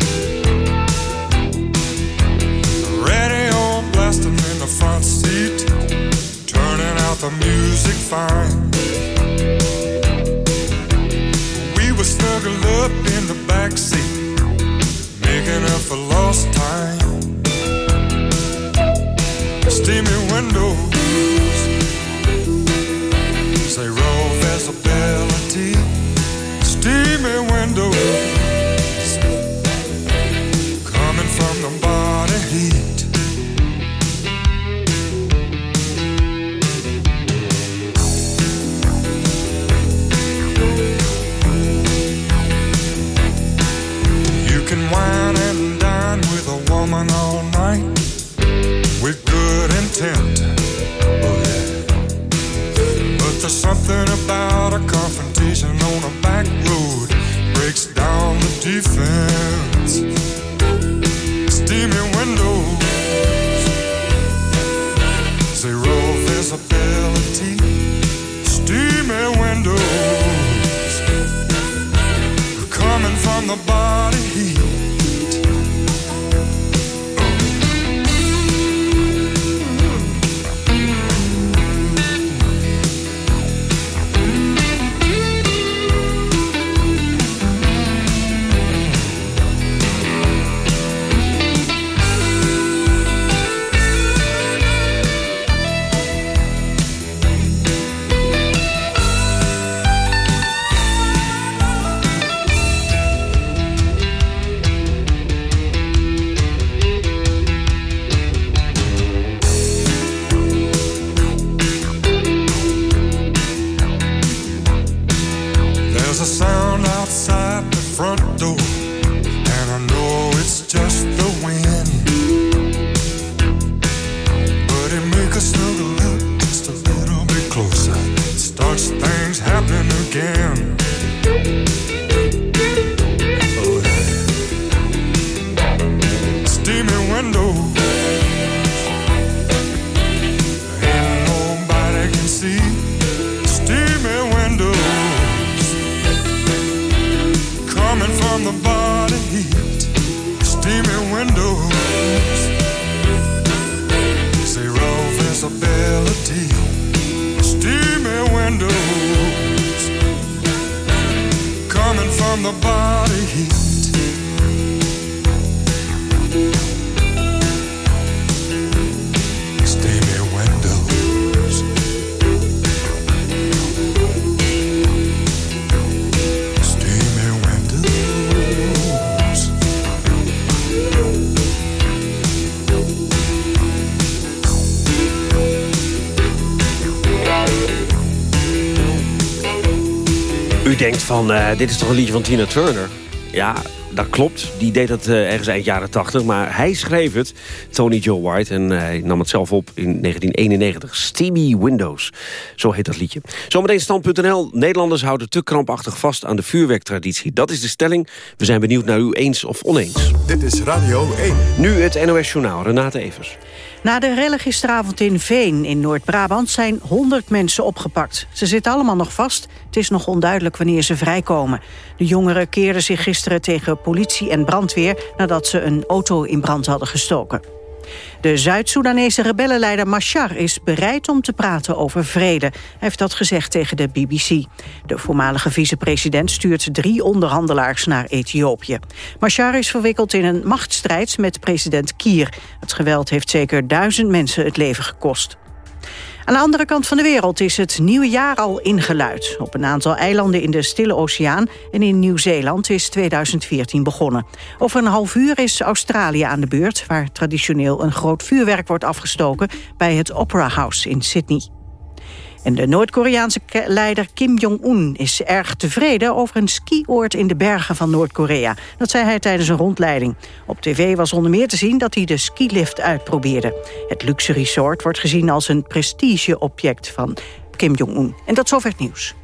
Blasting in the front seat. Turning out the music fine. We were snuggled up in the back seat making up for lost time. Dit is toch een liedje van Tina Turner? Ja, dat klopt. Die deed dat eh, ergens eind jaren 80. Maar hij schreef het, Tony Joe White. En hij nam het zelf op in 1991. Steamy Windows. Zo heet dat liedje. Zometeen stand.nl. Nederlanders houden te krampachtig vast aan de vuurwerktraditie. Dat is de stelling. We zijn benieuwd naar u eens of oneens. Dit is Radio 1. Nu het NOS Journaal. Renate Evers. Na de rellen gisteravond in Veen in Noord-Brabant zijn 100 mensen opgepakt. Ze zitten allemaal nog vast. Het is nog onduidelijk wanneer ze vrijkomen. De jongeren keerden zich gisteren tegen politie en brandweer... nadat ze een auto in brand hadden gestoken. De Zuid-Soedanese rebellenleider Machar is bereid om te praten over vrede. Hij heeft dat gezegd tegen de BBC. De voormalige vicepresident stuurt drie onderhandelaars naar Ethiopië. Machar is verwikkeld in een machtsstrijd met president Kier. Het geweld heeft zeker duizend mensen het leven gekost. Aan de andere kant van de wereld is het nieuwe jaar al ingeluid. Op een aantal eilanden in de Stille Oceaan en in Nieuw-Zeeland is 2014 begonnen. Over een half uur is Australië aan de beurt... waar traditioneel een groot vuurwerk wordt afgestoken... bij het Opera House in Sydney. En de Noord-Koreaanse leider Kim Jong-un is erg tevreden over een skioord in de bergen van Noord-Korea. Dat zei hij tijdens een rondleiding. Op tv was onder meer te zien dat hij de skilift uitprobeerde. Het luxe resort wordt gezien als een prestigeobject van Kim Jong-un. En tot zover het nieuws.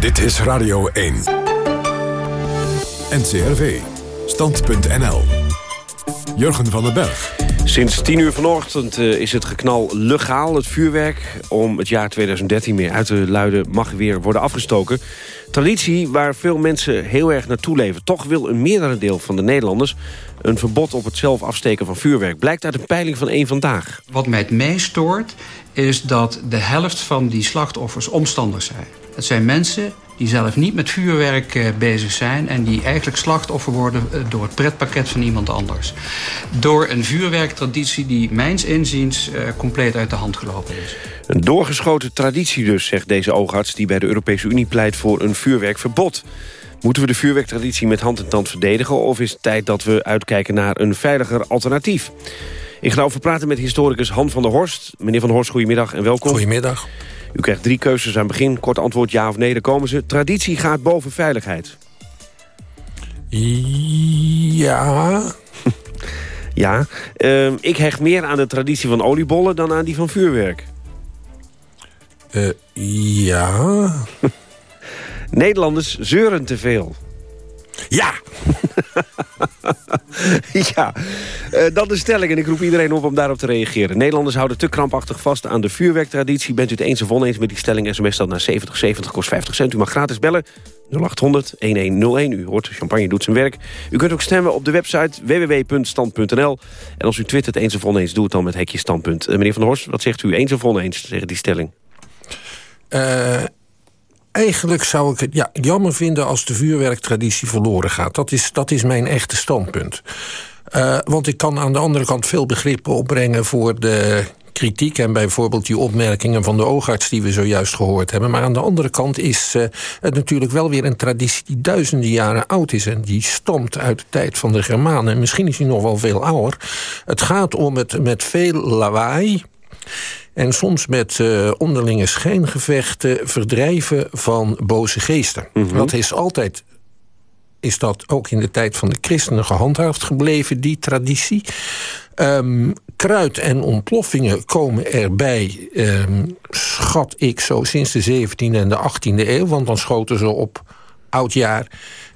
Dit is Radio 1. NCRV. Stand.nl. Jurgen van den Berg. Sinds 10 uur vanochtend eh, is het geknal legaal. Het vuurwerk om het jaar 2013 meer uit te luiden mag weer worden afgestoken. Traditie waar veel mensen heel erg naartoe leven. Toch wil een meerderendeel van de Nederlanders een verbod op het zelf afsteken van vuurwerk. Blijkt uit een peiling van één vandaag. Wat mij het meest stoort is dat de helft van die slachtoffers omstanders zijn. Het zijn mensen die zelf niet met vuurwerk eh, bezig zijn... en die eigenlijk slachtoffer worden eh, door het pretpakket van iemand anders. Door een vuurwerktraditie die mijns inziens eh, compleet uit de hand gelopen is. Een doorgeschoten traditie dus, zegt deze oogarts... die bij de Europese Unie pleit voor een vuurwerkverbod. Moeten we de vuurwerktraditie met hand en tand verdedigen... of is het tijd dat we uitkijken naar een veiliger alternatief? Ik ga over praten met historicus Han van der Horst. Meneer van der Horst, goedemiddag en welkom. Goedemiddag. U krijgt drie keuzes aan het begin. Kort antwoord ja of nee, daar komen ze. Traditie gaat boven veiligheid. Ja. Ja. Ehm, ik hecht meer aan de traditie van oliebollen dan aan die van vuurwerk. Eh, ja. Nederlanders zeuren te veel. Ja! ja, Eh, dat de stelling en ik roep iedereen op om daarop te reageren. Nederlanders houden te krampachtig vast aan de vuurwerktraditie. Bent u het eens of oneens met die stelling? SMS dat naar 7070 kost 50 cent. U mag gratis bellen 0800 1101. U hoort, champagne doet zijn werk. U kunt ook stemmen op de website www.stand.nl. En als u twittert eens of oneens, doe het dan met hekje standpunt. Eh, meneer Van der Horst, wat zegt u eens of oneens tegen die stelling? Eh, eigenlijk zou ik het ja, jammer vinden als de vuurwerktraditie verloren gaat. Dat is, dat is mijn echte standpunt. Eh, want ik kan aan de andere kant veel begrippen opbrengen voor de kritiek... en bijvoorbeeld die opmerkingen van de oogarts die we zojuist gehoord hebben. Maar aan de andere kant is eh, het natuurlijk wel weer een traditie... die duizenden jaren oud is en die stamt uit de tijd van de Germanen. Misschien is die nog wel veel ouder. Het gaat om het met veel lawaai... En soms met eh, onderlinge schijngevechten verdrijven van boze geesten. Dat is altijd is dat ook in de tijd van de christenen gehandhaafd gebleven, die traditie. Ehm, kruid en ontploffingen komen erbij, ehm, schat ik zo, sinds de 17e en de 18e eeuw. Want dan schoten ze op oudjaar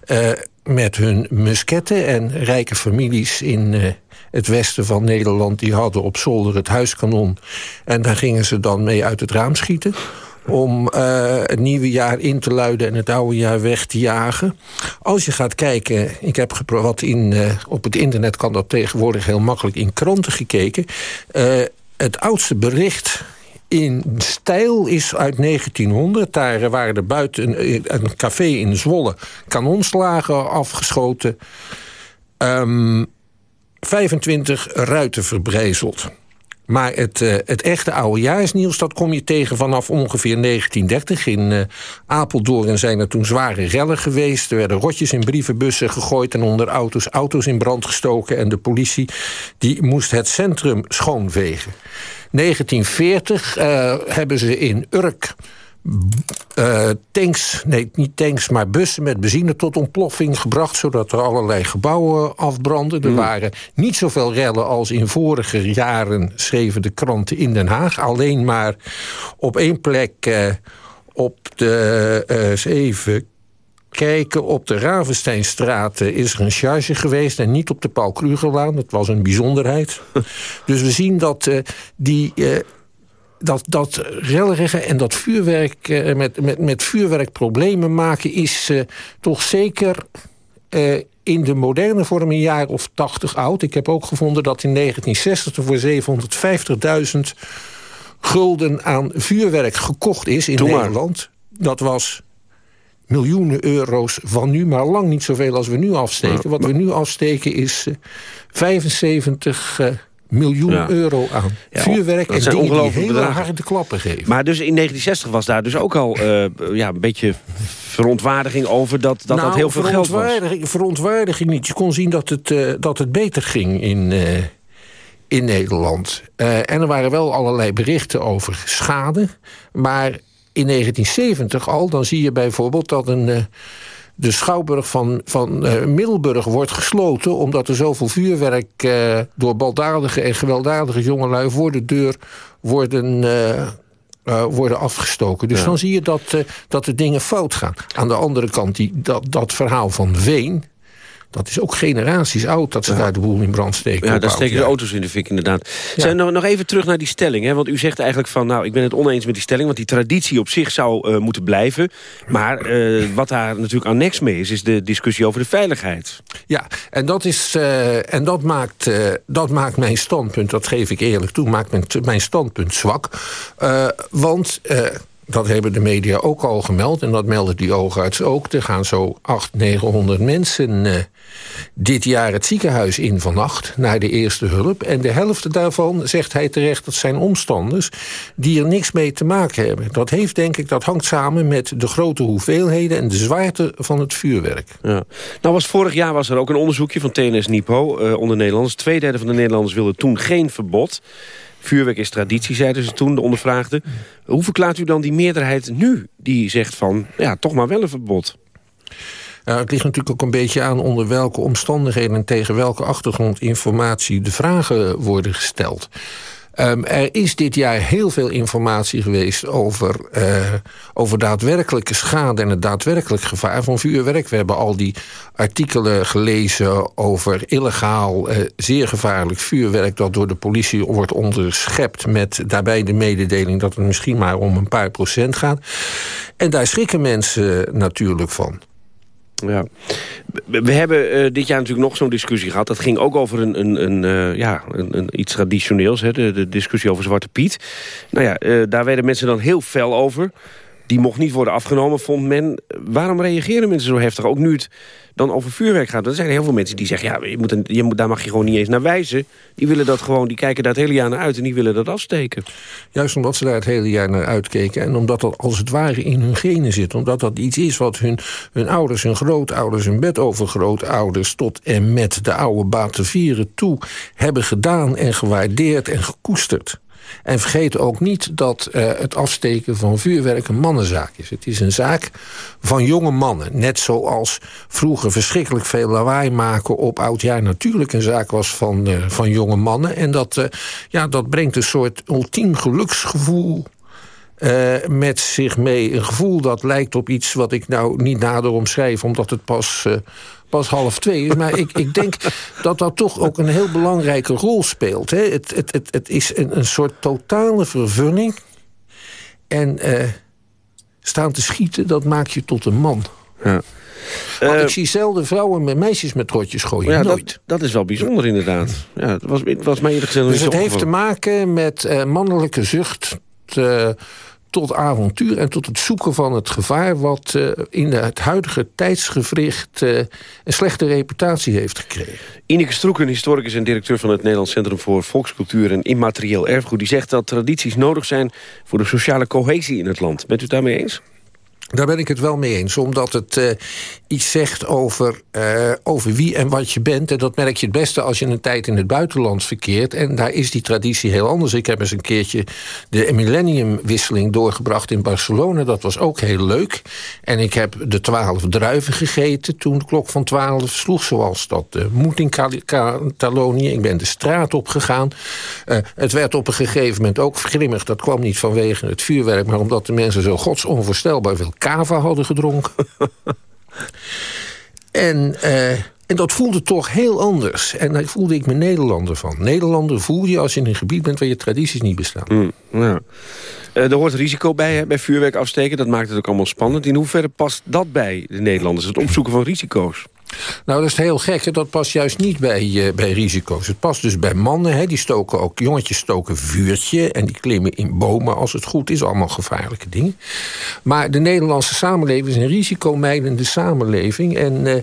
uh, met hun musketten. En rijke families in uh, het westen van Nederland... die hadden op zolder het huiskanon. En daar gingen ze dan mee uit het raam schieten om uh, het nieuwe jaar in te luiden en het oude jaar weg te jagen. Als je gaat kijken, ik heb wat in, uh, op het internet kan dat tegenwoordig heel makkelijk in kranten gekeken. Uh, het oudste bericht in stijl is uit 1900. Daar waren er buiten een, een café in Zwolle kanonslagen afgeschoten. Um, 25 ruiten verbrezeld. Maar het, uh, het echte oudejaarsnieuws, dat kom je tegen vanaf ongeveer 1930. In uh, Apeldoorn zijn er toen zware rellen geweest. Er werden rotjes in brievenbussen gegooid en onder auto's auto's in brand gestoken. En de politie die moest het centrum schoonvegen. 1940 uh, hebben ze in Urk uh, tanks, nee niet tanks, maar bussen met benzine tot ontploffing gebracht... zodat er allerlei gebouwen afbranden. Er waren niet zoveel rellen als in vorige jaren, schreven de kranten in Den Haag. Alleen maar op één plek uh, op de, uh, eens even kijken, op de Ravensteinstraat is er een charge geweest... en niet op de Paul Krugerlaan, dat was een bijzonderheid. dus we zien dat die dat, dat rellerige en dat vuurwerk, uh, met, met, met vuurwerk problemen maken... is uh, toch zeker uh, in de moderne vorm een jaar of tachtig oud. Ik heb ook gevonden dat in 1960 voor 750.000 gulden aan vuurwerk gekocht is in Nederland. Dat was miljoenen euro's van nu, maar lang niet zoveel als we nu afsteken. Wat we nu afsteken is 75 miljoen ja. euro aan. Ja, Vuurwerk en dingen die hele bedragen. harde klappen geven. Maar dus in 1960 was daar dus ook al uh, ja, een beetje verontwaardiging over dat dat, nou, dat heel veel geld was. Verontwaardiging niet. Je kon zien dat het, uh, dat het beter ging in, uh, in Nederland. en er waren wel allerlei berichten over schade. Maar in 1970 al, dan zie je bijvoorbeeld dat een de Schouwburg van, van uh, Middelburg wordt gesloten... omdat er zoveel vuurwerk uh, door baldadige en gewelddadige jongelui... voor de deur worden, uh, worden afgestoken. Dus ja. dan zie je dat, dat de dingen fout gaan. Aan de andere kant, die, dat, dat verhaal van Veen... Dat is ook generaties oud dat ze ja. daar de boel in brand steken. Ja, daar steken de auto's in de fik inderdaad. Ja. Zijn nog, nog even terug naar die stelling. Hè? Want u zegt eigenlijk van, nou, ik ben het oneens met die stelling... want die traditie op zich zou uh, moeten blijven. Maar uh, wat daar natuurlijk annex mee is... is de discussie over de veiligheid. Ja, en dat, is, uh, en dat, maakt, dat maakt mijn standpunt, dat geef ik eerlijk toe... maakt mijn, mijn standpunt zwak. want dat hebben de media ook al gemeld. En dat melden die oogarts ook. Er gaan zo 800, 900 mensen uh, dit jaar het ziekenhuis in vannacht... naar de eerste hulp. En de helft daarvan, zegt hij terecht, dat zijn omstanders... die er niks mee te maken hebben. Dat heeft, denk ik, dat hangt samen met de grote hoeveelheden... en de zwaarte van het vuurwerk. Ja. Nou was vorig jaar was er ook een onderzoekje van TNS Nipo uh, onder Nederlanders. Tweederde van de Nederlanders wilden toen geen verbod... Vuurwerk is traditie, zeiden ze toen, de ondervraagden. Hoe verklaart u dan die meerderheid nu die zegt van... ja, toch maar wel een verbod? Het ligt natuurlijk ook een beetje aan onder welke omstandigheden... en tegen welke achtergrondinformatie de vragen worden gesteld. Um, er is dit jaar heel veel informatie geweest over, uh, over daadwerkelijke schade... en het daadwerkelijk gevaar van vuurwerk. We hebben al die artikelen gelezen over illegaal, uh, zeer gevaarlijk vuurwerk... dat door de politie wordt onderschept met daarbij de mededeling... dat het misschien maar om een paar procent gaat. En daar schrikken mensen natuurlijk van. Ja. We hebben uh, dit jaar natuurlijk nog zo'n discussie gehad. Dat ging ook over een, een, een, uh, ja, een, een iets traditioneels. Hè, de, discussie over Zwarte Piet. Nou ja, uh, daar werden mensen dan heel fel over. Die mocht niet worden afgenomen, vond men. Waarom reageren mensen zo heftig? Ook nu het dan over vuurwerk gaat. Er zijn heel veel mensen die zeggen... ja, je moet je moet, daar mag je gewoon niet eens naar wijzen. Die willen dat gewoon, die kijken daar het hele jaar naar uit... en die willen dat afsteken. Juist omdat ze daar het hele jaar naar uitkeken... en omdat dat als het ware in hun genen zit. Omdat dat iets is wat hun, hun ouders, hun grootouders... hun bedovergrootouders tot en met de oude baten vieren toe... hebben gedaan en gewaardeerd en gekoesterd. En vergeet ook niet dat uh, het afsteken van vuurwerk een mannenzaak is. Het is een zaak van jonge mannen. Net zoals vroeger verschrikkelijk veel lawaai maken op oudjaar... natuurlijk een zaak was van, uh, van jonge mannen. En dat, uh, ja, dat brengt een soort ultiem geluksgevoel met zich mee. Een gevoel dat lijkt op iets wat ik nou niet nader omschrijf... omdat het pas, pas half twee is. Maar ik, ik denk dat dat toch ook een heel belangrijke rol speelt. Hè. Het, het, het, het is een, een soort totale vervulling. En uh, staan te schieten, dat maakt je tot een man. Ja. Want ik zie zelden vrouwen met meisjes met rotjes gooien. Ja, Nooit. dat, dat is wel bijzonder inderdaad. Ja, dat was, was mij eerder gezegd Dus het heeft te maken met uh, mannelijke zucht... Te, tot avontuur en tot het zoeken van het gevaar... wat uh, in het huidige tijdsgevricht uh, een slechte reputatie heeft gekregen. Ineke Stroeken, historicus en directeur van het Nederlands Centrum... voor Volkscultuur en Immaterieel Erfgoed... die zegt dat tradities nodig zijn voor de sociale cohesie in het land. Bent u daarmee eens? Daar ben ik het wel mee eens, omdat het uh, iets zegt over, uh, over wie en wat je bent. En dat merk je het beste als je een tijd in het buitenland verkeert. En daar is die traditie heel anders. Ik heb eens een keertje de millenniumwisseling doorgebracht in Barcelona. Dat was ook heel leuk. En ik heb de twaalf druiven gegeten toen de klok van twaalf sloeg. Zoals dat uh, moet in Catalonië. Ik ben de straat opgegaan. Het werd op een gegeven moment ook grimmig. Dat kwam niet vanwege het vuurwerk, maar omdat de mensen zo godsonvoorstelbaar veel kava hadden gedronken. en, uh, en dat voelde toch heel anders. En daar voelde ik me Nederlander van. Nederlander voel je als je in een gebied bent waar je tradities niet bestaan. Uh, er hoort risico bij, hè, bij vuurwerk afsteken. Dat maakt het ook allemaal spannend. In hoeverre past dat bij de Nederlanders? Het opzoeken van risico's? Nou, dat is heel gek. Dat past juist niet bij, uh, bij risico's. Het past dus bij mannen. Hè? Die stoken ook, jongetjes stoken vuurtje... en die klimmen in bomen als het goed is. Allemaal gevaarlijke dingen. Maar de Nederlandse samenleving is een risicomijdende samenleving. En... Uh,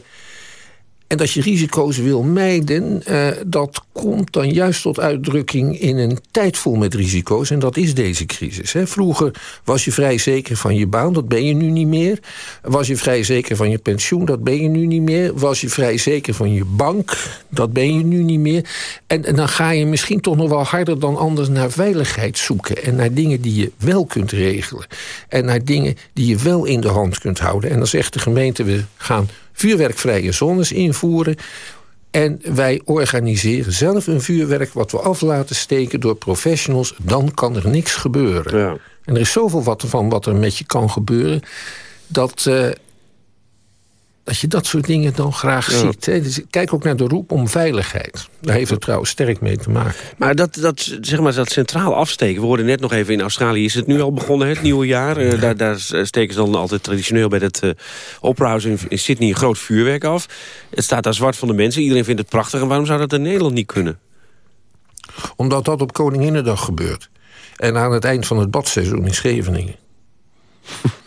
en dat je risico's wil mijden, uh, dat komt dan juist tot uitdrukking in een tijd vol met risico's. En dat is deze crisis. Hè. Vroeger was je vrij zeker van je baan, dat ben je nu niet meer. Was je vrij zeker van je pensioen, dat ben je nu niet meer. Was je vrij zeker van je bank, dat ben je nu niet meer. En, en dan ga je misschien toch nog wel harder dan anders naar veiligheid zoeken. En naar dingen die je wel kunt regelen. En naar dingen die je wel in de hand kunt houden. En dan zegt de gemeente, we gaan vuurwerkvrije zones invoeren. En wij organiseren zelf een vuurwerk wat we af laten steken door professionals. Dan kan er niks gebeuren. Ja. En er is zoveel wat van wat er met je kan gebeuren... dat, uh, dat je dat soort dingen dan graag Ja. ziet. Hè. Dus kijk ook naar de roep om veiligheid. Daar heeft het trouwens sterk mee te maken. Maar dat, dat, zeg maar dat centraal afsteken. We hoorden net nog even in Australië. Is het nu al begonnen, het nieuwe jaar? Uh, daar, daar steken ze dan altijd traditioneel bij het uh, Opera House in, in Sydney een groot vuurwerk af. Het staat daar zwart van de mensen. Iedereen vindt het prachtig. En waarom zou dat in Nederland niet kunnen? Omdat dat op Koninginnedag gebeurt. En aan het eind van het badseizoen in Scheveningen.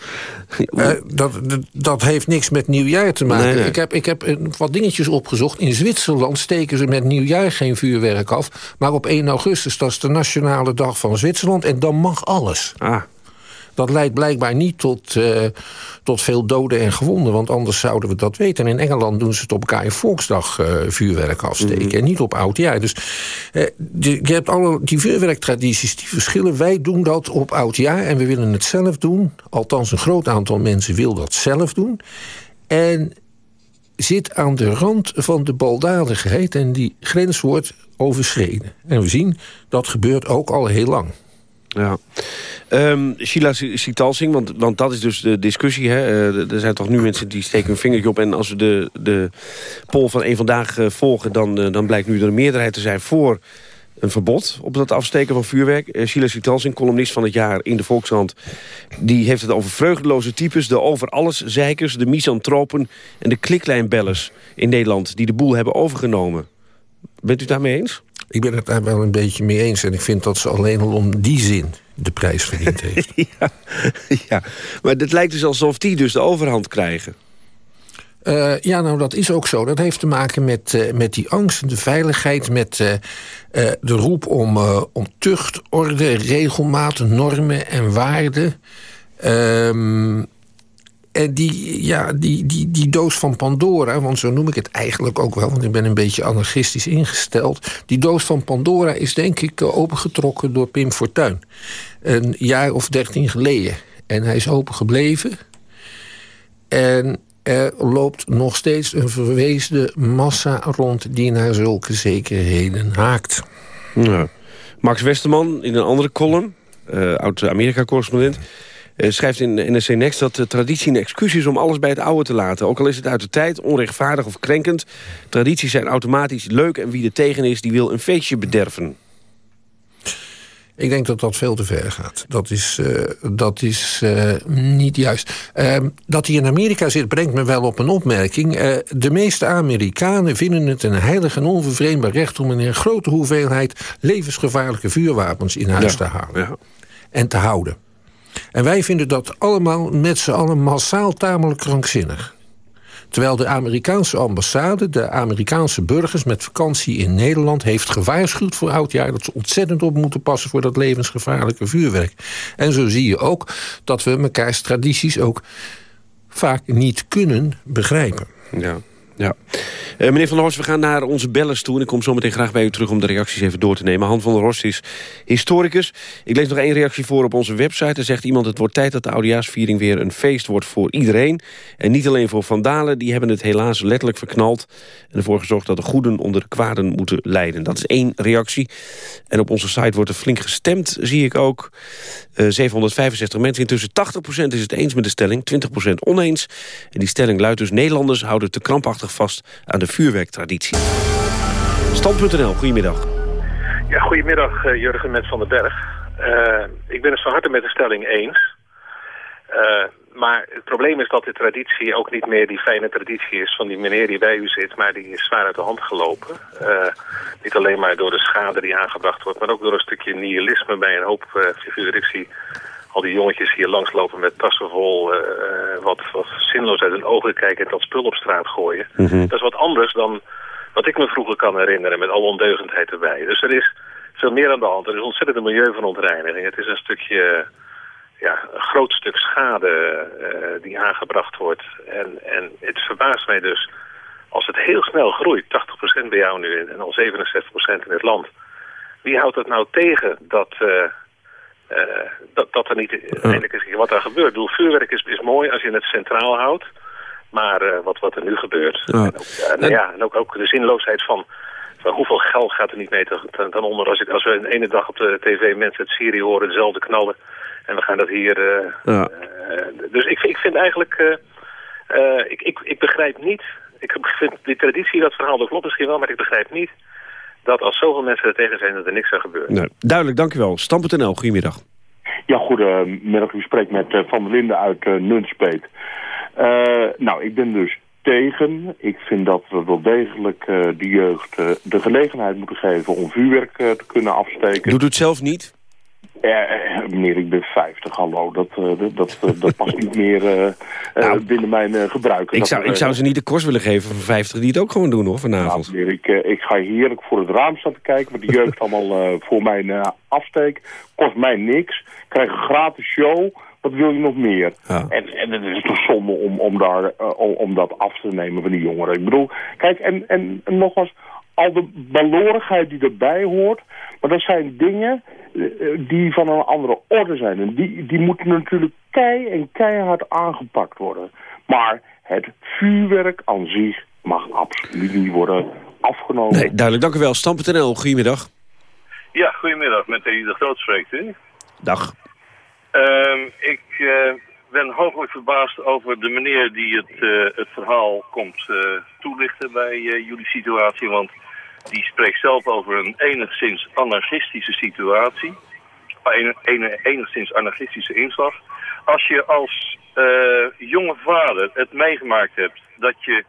Uh, dat, dat, heeft niks met nieuwjaar te maken. Nee, nee. Ik heb, ik heb uh, wat dingetjes opgezocht. In Zwitserland steken ze met nieuwjaar geen vuurwerk af. Maar op 1 augustus, dat is de nationale dag van Zwitserland. En dan mag alles. Ah. Dat leidt blijkbaar niet tot, uh, tot veel doden en gewonden. Want anders zouden we dat weten. En in Engeland doen ze het op elkaar in Volksdag uh, vuurwerk afsteken. Mm -hmm. En niet op oudjaar. Dus uh, de, je hebt alle die vuurwerktradities die verschillen. Wij doen dat op oudjaar. En we willen het zelf doen. Althans, een groot aantal mensen wil dat zelf doen. En zit aan de rand van de baldadigheid. En die grens wordt overschreden. En we zien dat gebeurt ook al heel lang. Ja. Um, Sheila want, want dat is dus de discussie. Hè? Uh, er zijn toch nu mensen die steken hun vingertje op... en als we de, de poll van één vandaag uh, volgen... Dan, uh, dan blijkt nu er een meerderheid te zijn voor een verbod... op dat afsteken van vuurwerk. Sheila Sitalsing, columnist van het jaar in de Volkskrant... die heeft het over vreugdeloze types... de over zeikers, de misantropen... en de kliklijnbellers in Nederland... die de boel hebben overgenomen. Bent u daarmee eens? Ik ben het daar wel een beetje mee eens. En ik vind dat ze alleen al om die zin de prijs verdiend heeft. ja, ja, maar het lijkt dus alsof die dus de overhand krijgen. Uh, ja, nou dat is ook zo. Dat heeft te maken met, uh, met die angst, de veiligheid... met uh, de roep om, om tucht, orde, regelmaat, normen en waarden. Um, en die, ja, die, die, die doos van Pandora, want zo noem ik het eigenlijk ook wel... want ik ben een beetje anarchistisch ingesteld... die doos van Pandora is denk ik eh, opengetrokken door Pim Fortuyn. Een jaar of dertien geleden. En hij is open gebleven. En er loopt nog steeds een verweesde massa rond... die naar zulke zekerheden haakt. Max Westerman in een andere column, uh, oud-Amerika-correspondent... schrijft in NRC Next dat de traditie een excuus is om alles bij het oude te laten. Ook al is het uit de tijd, onrechtvaardig of krenkend. Tradities zijn automatisch leuk en wie er tegen is, die wil een feestje bederven. Ik denk dat dat veel te ver gaat. Dat is, uh, dat is uh, niet juist. Uh, dat hij in Amerika zit, brengt me wel op een opmerking. de meeste Amerikanen vinden het een heilig en onvervreemdbaar recht... om een grote hoeveelheid levensgevaarlijke vuurwapens in huis Ja, te halen. ja. En te houden. En wij vinden dat allemaal met z'n allen massaal tamelijk krankzinnig. Terwijl de Amerikaanse ambassade de Amerikaanse burgers met vakantie in Nederland heeft gewaarschuwd voor oudjaar dat ze ontzettend op moeten passen voor dat levensgevaarlijke vuurwerk. En zo zie je ook dat we mekaars tradities ook vaak niet kunnen begrijpen. Ja. Ja. Eh, meneer Van der Horst, we gaan naar onze bellers toe. En ik kom zo meteen graag bij u terug om de reacties even door te nemen. Han van der Horst is historicus. Ik lees nog één reactie voor op onze website. Er zegt iemand, het wordt tijd dat de oudejaarsviering weer een feest wordt voor iedereen. En niet alleen voor vandalen, die hebben het helaas letterlijk verknald. En ervoor gezorgd dat de goeden onder de kwaden moeten lijden. Dat is één reactie. En op onze site wordt er flink gestemd, zie ik ook. Eh 765 mensen. Intussen 80% is het eens met de stelling, 20% oneens. En die stelling luidt dus... Nederlanders houden te krampachtig vast aan de vuurwerktraditie. Stand.nl, goedemiddag. Ja, goedemiddag eh, Jurgen met Van den Berg. Eh, ik ben het van harte met de stelling eens. Eh, maar het probleem is dat de traditie ook niet meer die fijne traditie is van die meneer die bij u zit, maar die is zwaar uit de hand gelopen. Niet alleen maar door de schade die aangebracht wordt, maar ook door een stukje nihilisme bij een hoop uh, figuren. Ik zie al die jongetjes hier langslopen met tassen vol eh, wat, wat zinloos uit hun ogen kijken en dat spul op straat gooien. Dat is wat anders dan wat ik me vroeger kan herinneren met alle ondeugendheid erbij. Dus er is veel meer aan de hand. Er is ontzettend een milieu van ontreiniging. Het is een stukje ja, een groot stuk schade eh, die aangebracht wordt. En, en het verbaast mij dus als het heel snel groeit, 80% bij jou nu en al 67% in het land. Wie houdt het nou tegen dat, eh, eh, dat, dat er niet eindelijk keer wat daar gebeurt? Ik bedoel, vuurwerk is, is mooi als je het centraal houdt. Maar eh, wat, wat er nu gebeurt. Ja. En, ook, ja, nou ja, en ook, ook de zinloosheid van, van hoeveel geld gaat er niet mee ten onder. Als, ik, als we een ene dag op de tv mensen uit Syrië horen dezelfde knallen. En we gaan dat hier... eh, Ja. eh, dus ik, ik vind eigenlijk... eh, eh, ik, ik, ik begrijp niet... Ik vind die traditie, dat verhaal, dat klopt misschien wel... maar ik begrijp niet dat als zoveel mensen er tegen zijn... dat er niks aan gebeurt. Nee, duidelijk, dank u wel. Stam.nl, goedemiddag. Ja, goedemiddag. U spreekt met eh, Van der Linden uit eh, Nunspeet. Eh, nou, ik ben dus tegen. Ik vind dat we wel degelijk eh, de jeugd eh, de gelegenheid moeten geven om vuurwerk eh, te kunnen afsteken. Doet u het zelf niet? Eh, eh, meneer, ik ben 50, hallo. Dat, eh, dat, dat, dat past niet meer eh, binnen mijn gebruik. Nou, Ik zou, ik zou ze niet de kost willen geven van 50 die het ook gewoon doen hoor, vanavond. Nou, meneer, ik, ik ga heerlijk voor het raam staan te kijken... wat de jeugd allemaal voor mij eh, afsteekt. Kost mij niks. Ik krijg een gratis show. Wat wil je nog meer? En, en het is toch zonde om, om, daar, om, dat af te nemen van die jongeren. Ik bedoel, kijk, en, en, en nogmaals... al de balorigheid die erbij hoort... maar dat zijn dingen die van een andere orde zijn. En die, die moeten natuurlijk kei en keihard aangepakt worden. Maar het vuurwerk aan zich mag absoluut niet worden afgenomen. Nee, duidelijk, dank u wel. Stam.nl, goedemiddag. Ja, goedemiddag. Met Eddie de Groot spreekt u. Dag. Ehm, ik eh, ben hooglijk verbaasd over de meneer die het, eh, het verhaal komt eh, toelichten bij eh, jullie situatie. Want die spreekt zelf over een enigszins anarchistische situatie. Een, een- enigszins anarchistische inslag. Als je als eh, jonge vader het meegemaakt hebt dat je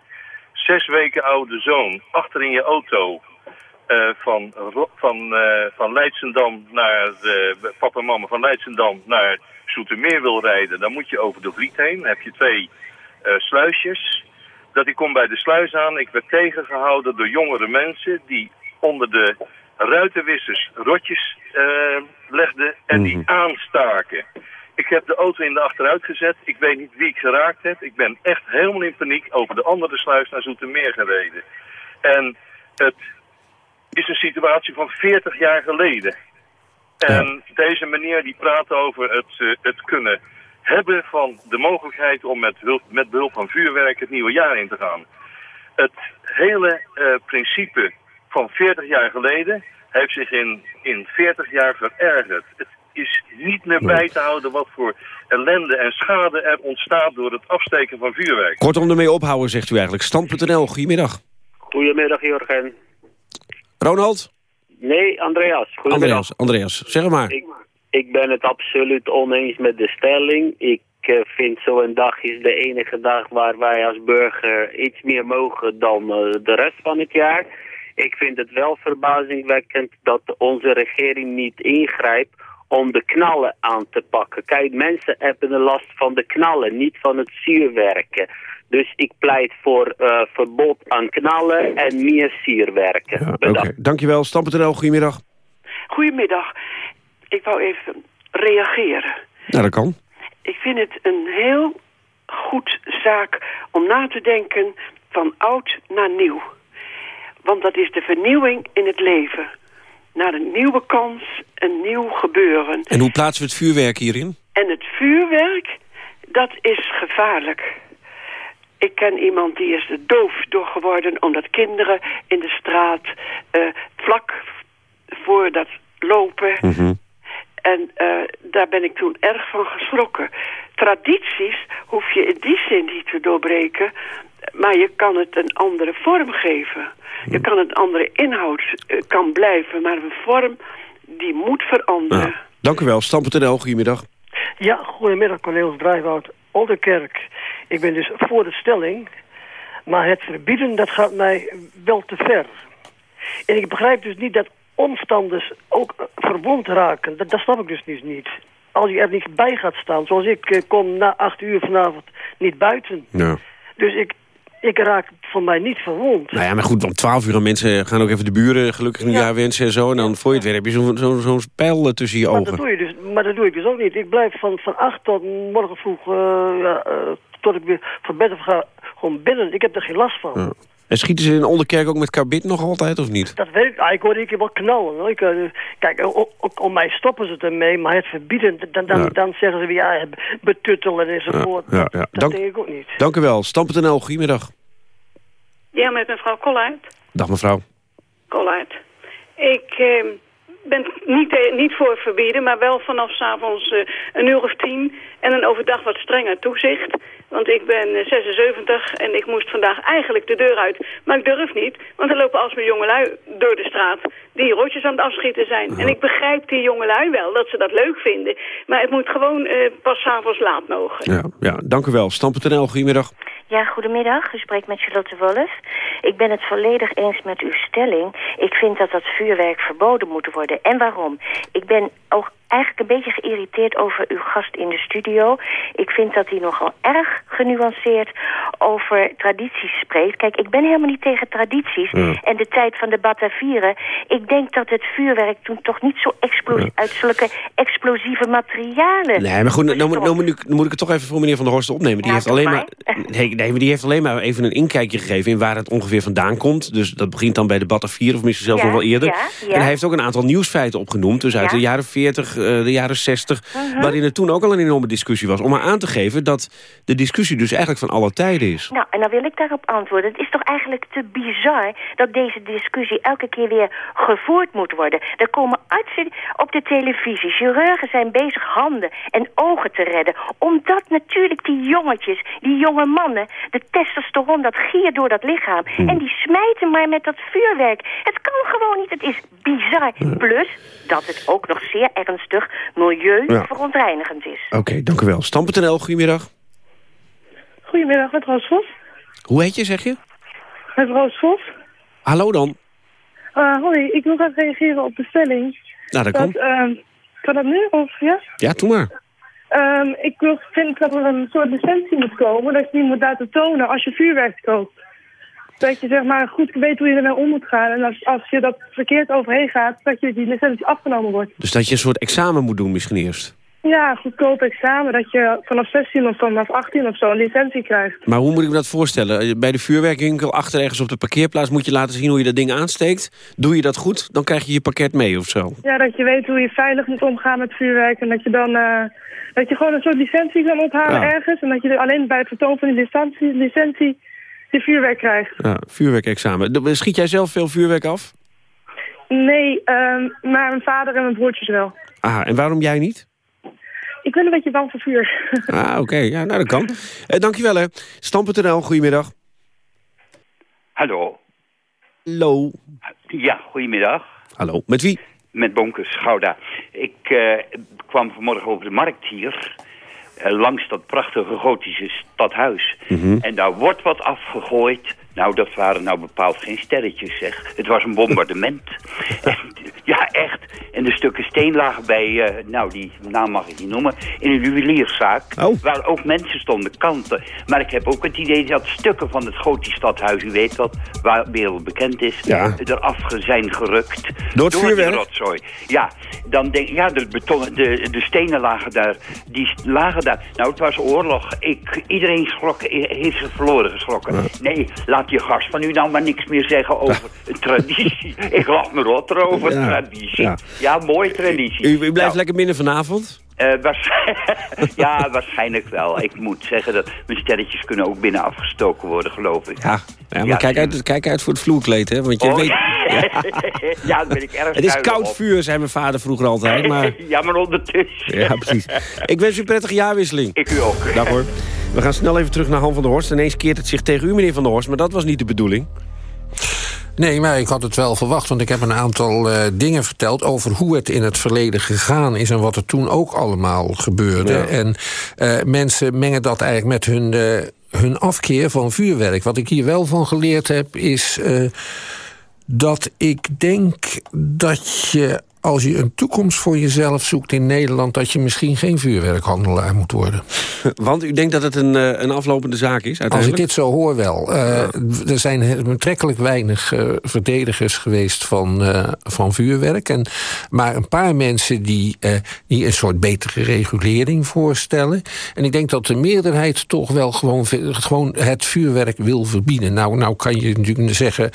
zes weken oude zoon achter in je auto eh, van, van, eh, van naar papa en mama van Leidsendam naar Zoetermeer wil rijden, dan moet je over de Vliet heen. Dan heb je twee sluisjes. Dat ik kom bij de sluis aan. Ik werd tegengehouden door jongere mensen die onder de ruitenwissers rotjes eh, legden en die aanstaken. Ik heb de auto in de achteruit gezet. Ik weet niet wie ik geraakt heb. Ik ben echt helemaal in paniek over de andere sluis naar Zoetermeer gereden. En het is een situatie van 40 jaar geleden. En deze meneer die praat over het, eh, het kunnen hebben van de mogelijkheid om met, hulp, met behulp van vuurwerk het nieuwe jaar in te gaan. Het hele eh, principe van 40 jaar geleden heeft zich in, in 40 jaar verergerd. Het is niet meer bij te houden wat voor ellende en schade er ontstaat door het afsteken van vuurwerk. Kortom ermee ophouden, zegt u eigenlijk. Stand.nl, goedemiddag. Goedemiddag, Jurgen. Ronald? Nee, Andreas. Goedemiddag. Andreas, Andreas, zeg maar. Ik, ik ben het absoluut oneens met de stelling. Ik eh, vind zo'n dag is de enige dag waar wij als burger iets meer mogen dan eh, de rest van het jaar. Ik vind het wel verbazingwekkend dat onze regering niet ingrijpt om de knallen aan te pakken. Kijk, mensen hebben de last van de knallen, niet van het sierwerken. Dus ik pleit voor eh, verbod aan knallen en meer sierwerken. Oké, dankjewel. Stand.nl, goedemiddag. Goedemiddag. Ik wou even reageren. Nou, dat kan. Ik vind het een heel goed zaak om na te denken van oud naar nieuw. Want dat is de vernieuwing in het leven. Naar een nieuwe kans, een nieuw gebeuren. En hoe plaatsen we het vuurwerk hierin? En het vuurwerk, dat is gevaarlijk. Ik ken iemand die is er doof door geworden... omdat kinderen in de straat eh, vlak voor dat lopen... En eh, daar ben ik toen erg van geschrokken. Tradities hoef je in die zin niet te doorbreken... maar je kan het een andere vorm geven. Je kan een andere inhoud eh, kan blijven... maar een vorm die moet veranderen. Dank u wel. Stand.nl, goedemiddag. Ja, goedemiddag Cornelis Drijfhout, Olderkerk. Ik ben dus voor de stelling, maar het verbieden dat gaat mij wel te ver. En ik begrijp dus niet dat omstanders ook eh, verwond raken. Dat, dat snap ik dus niet- niet. Als je er niet bij gaat staan, zoals ik eh, kom na acht uur vanavond niet buiten. Ja. Dus ik, ik raak van mij niet verwond. Nou ja, maar goed, om 12 uur aan mensen gaan ook even de buren gelukkig nieuwjaar wensen en zo. En dan voor je het weer heb je zo'n zo'n zo'n pijl eh, tussen je Maar dat, ogen. doe je dus, maar dat doe ik dus ook niet. Ik blijf van, van acht tot morgen vroeg, ja, eh, tot ik weer van bed ga, gewoon binnen. Ik heb er geen last van. Ja. En schieten ze in Onderkerk ook met karbit nog altijd, of niet? Dat weet ik. Ah, ik hoorde een keer wel knallen. hoor. Ik, eh, kijk, o- o- om mij stoppen ze het ermee, maar het verbieden, dan, dan, Ja. dan zeggen ze weer, ja, betuttelen enzovoort. Ja, ja. Dat Dank, denk ik ook niet. dank u wel. Stam.nl, goedemiddag. Ja, met mevrouw Kollaert. Dag mevrouw. Kollaert. Ik eh, ben niet, eh, niet voor verbieden, maar wel vanaf s'avonds eh een uur of tien... en een overdag wat strenger toezicht. Want ik ben eh, 76 en ik moest vandaag eigenlijk de deur uit. Maar ik durf niet, want er lopen alsmaar jongelui door de straat... die rotjes aan het afschieten zijn. En ik begrijp die jongelui wel, dat ze dat leuk vinden. Maar het moet gewoon eh, pas s'avonds laat mogen. Ja, ja, dank u wel. Stam.nl, goedemiddag. Ja, goedemiddag. U spreekt met Charlotte Wolff. Ik ben het volledig eens met uw stelling. Ik vind dat dat vuurwerk verboden moet worden. En waarom? Ik ben ook eigenlijk een beetje geïrriteerd over uw gast in de studio. Ik vind dat hij nogal erg genuanceerd over tradities spreekt. Kijk, ik ben helemaal niet tegen tradities Ja. en de tijd van de Batavieren. Ik denk dat het vuurwerk toen toch niet zo explosief uit zulke explosieve materialen. Nee, maar goed, nou, moet- nou, ik- nou moet ik het toch even voor meneer Van der Horst opnemen. Die, Nou, heeft alleen maar, nee, nee, maar die heeft alleen maar even een inkijkje gegeven... in waar het ongeveer vandaan komt. Dus dat begint dan bij de Batavier of misschien zelfs nog wel eerder. En hij heeft ook een aantal nieuwsfeiten opgenoemd. Dus uit de jaren 40, eh, de jaren 60... Mhm. waarin er toen ook al een enorme discussie was. Om maar aan te geven dat de discussie dus eigenlijk van alle tijden is. Nou, en dan wil ik daarop antwoorden. Het is toch eigenlijk te bizar dat deze discussie elke keer weer gevoerd moet worden. Er komen artsen op de televisie, chirurgen zijn bezig handen en ogen te redden. Omdat natuurlijk die jongetjes, die jonge mannen, de testosteron, dat giert door dat lichaam. En die smijten maar met dat vuurwerk. Het kan gewoon niet, het is bizar. Plus dat het ook nog zeer ernstig milieuverontreinigend is. Oké, dank u wel. Stam.nl, goedemiddag. Goedemiddag, met Roos Vos. Hoe heet je, zeg je? Met Roos Vos. Hallo dan. Eh, hoi, ik wil graag reageren op de stelling. Nou, dat kan. ehm, kan dat nu? Of, ja? Ja, doe maar. Ehm, ik vind dat er een soort licentie moet komen. Dat je niet moet laten tonen als je vuurwerk koopt. Dat je zeg maar goed weet hoe je ermee om moet gaan. En als, als je dat verkeerd overheen gaat, dat je die licentie afgenomen wordt. Dus dat je een soort examen moet doen misschien eerst. Ja, goedkoop examen. Dat je vanaf 16 of vanaf 18 of zo een licentie krijgt. Maar hoe moet ik me dat voorstellen? Bij de vuurwerkwinkel achter ergens op de parkeerplaats... moet je laten zien hoe je dat ding aansteekt. Doe je dat goed, dan krijg je je pakket mee of zo. Ja, dat je weet hoe je veilig moet omgaan met vuurwerk. En dat je dan... eh, dat je gewoon een soort licentie kan ophalen Ja. ergens. En dat je er alleen bij het vertoon van die licentie, licentie je vuurwerk krijgt. Ja, vuurwerkexamen. De- Schiet jij zelf veel vuurwerk af? Nee, ehm, maar mijn vader en mijn broertjes wel. Ah, en waarom jij niet? Ik ben een beetje bang voor vuur. Ah, oké. Ja, nou, dat kan. Eh, dankjewel, hè. Stam.nl, goedemiddag. Hallo. Hallo. Ja, goedemiddag. Hallo. Met wie? Met Bonkes, Gouda. Ik eh, kwam vanmorgen over de markt hier... eh, langs dat prachtige gotische stadhuis. Mhm. En daar wordt wat afgegooid. Nou, dat waren nou bepaald geen sterretjes, zeg. Het was een bombardement. En, ja, echt. En de stukken steen lagen bij, eh, nou, die naam mag ik niet noemen... in een juwelierszaak, waar ook mensen stonden, kanten. Maar ik heb ook het idee dat stukken van het gotisch stadhuis... u weet wat, waar wereldbekend is... Ja. eraf zijn gerukt. Door het vuurwerk? die rotzooi. Ja, dan denk ja, de, beton, de, de stenen lagen daar. Die lagen daar. Nou, het was oorlog. Ik, iedereen schrok, heeft zich verloren geschrokken. Nee, laat je gast van u nou maar niks meer zeggen over een traditie. Ik lach me rot erover, Ja, traditie. ja. Ja, mooie traditie. U, u blijft Nou, lekker binnen vanavond? eh, ja, waarschijnlijk wel. Ik moet zeggen dat mijn sterretjes kunnen ook binnen afgestoken worden, geloof ik. Ja, ja maar Ja, kijk, uit, kijk uit voor het vloerkleed, hè. Want je Oh, weet... ja, daar ben ik erg Het is koud op. vuur, zei mijn vader vroeger altijd, maar... ja, maar ondertussen. Ja, precies. Ik wens u een prettige jaarwisseling. Ik u ook. Dag hoor. We gaan snel even terug naar Han van der Horst. Ineens keert het zich tegen u, meneer van der Horst, maar dat was niet de bedoeling. Nee, maar ik had het wel verwacht, want ik heb een aantal eh, dingen verteld... over hoe het in het verleden gegaan is en wat er toen ook allemaal gebeurde. Ja. En eh, mensen mengen dat eigenlijk met hun, eh, hun afkeer van vuurwerk. Wat ik hier wel van geleerd heb, is dat ik denk dat je... als je een toekomst voor jezelf zoekt in Nederland... dat je misschien geen vuurwerkhandelaar moet worden. Want u denkt dat het een, eh, een aflopende zaak is, Als ik dit zo hoor wel. Eh, Er zijn betrekkelijk weinig eh, verdedigers geweest van, van vuurwerk. En, maar een paar mensen die, die een soort betere regulering voorstellen. En ik denk dat de meerderheid toch wel gewoon, gewoon het vuurwerk wil verbieden. Nou, nou kan je natuurlijk zeggen...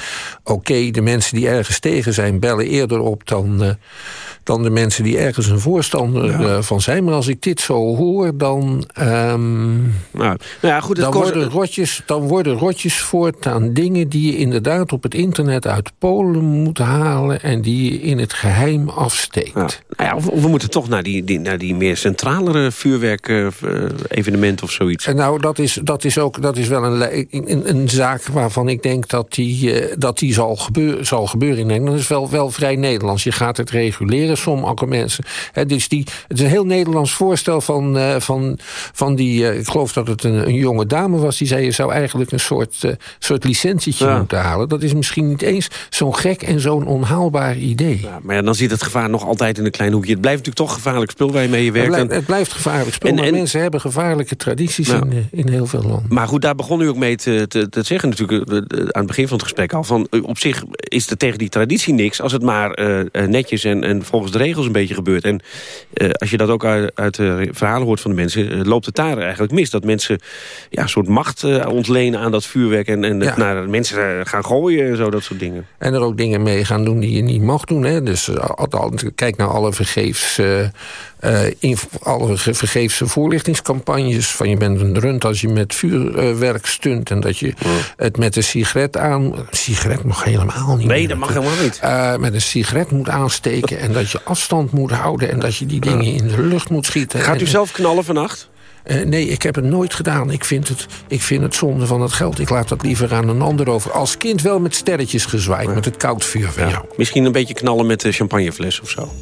oké, de mensen die ergens tegen zijn bellen eerder op dan... eh, dan de mensen die ergens een voorstander eh, van zijn. Maar als ik dit zo hoor, dan... ehm, Nou, nou ja, goed, het dan, worden rotjes, dan worden rotjes voortaan dingen die je inderdaad op het internet uit Polen moet halen... en die je in het geheim afsteekt. Nou ja, of, of we moeten toch naar die, die, naar die meer centralere vuurwerk-evenementen of zoiets. En nou, dat is, dat is ook dat is wel een, le- een, een zaak waarvan ik denk dat die, eh, dat die zal, gebeur, zal gebeuren in Nederland. Dat is wel, wel vrij Nederlands. Je gaat het reguleren, sommige mensen. Dus die, het is een heel Nederlands voorstel van, eh, van, van die... eh, ik geloof dat het een, een jonge dame was. Die zei, je zou eigenlijk een soort, eh, soort licentietje Ja. moeten halen. Dat is misschien niet eens zo'n gek en zo'n onhaalbaar idee. Maar ja, dan zit het gevaar nog altijd in een klein hoekje. Het blijft natuurlijk toch gevaarlijk spul waarmee je Het werkt. blijft, het blijft gevaarlijk spul, En- maar en- mensen hebben gevaarlijke tradities Ja. in, in heel veel landen. Maar goed, daar begon u ook mee te, te, te zeggen natuurlijk aan het begin van het gesprek al. Van, op zich is er tegen die traditie niks als het maar netjes en, en volgens de regels een beetje gebeurt. En eh, als je dat ook uit, uit de verhalen hoort van de mensen, eh, loopt het daar eigenlijk mis. Dat mensen ja, een soort macht eh, ontlenen aan dat vuurwerk en, en Ja. naar mensen gaan gooien en zo, dat soort dingen. En er ook dingen mee gaan doen die je niet mag doen. Hè? Dus kijk naar alle vergeefs, eh, inf- alle ge- vergeefse voorlichtingscampagnes. Van je bent een runt als je met vuurwerk stunt. En dat je het met een sigaret aan... Sigaret mag helemaal niet. Nee, dat mag helemaal niet. Eh, met een sigaret moet aansteken. en dat je afstand moet houden. En dat je die dingen in de lucht moet schieten. Gaat u En- zelf knallen vannacht? eh, nee, ik heb het nooit gedaan. Ik vind het, ik vind het zonde van het geld. Ik laat dat liever aan een ander over. Als kind wel met sterretjes gezwaaid, met het koud vuur van jou. Misschien een beetje knallen met de champagnefles of zo.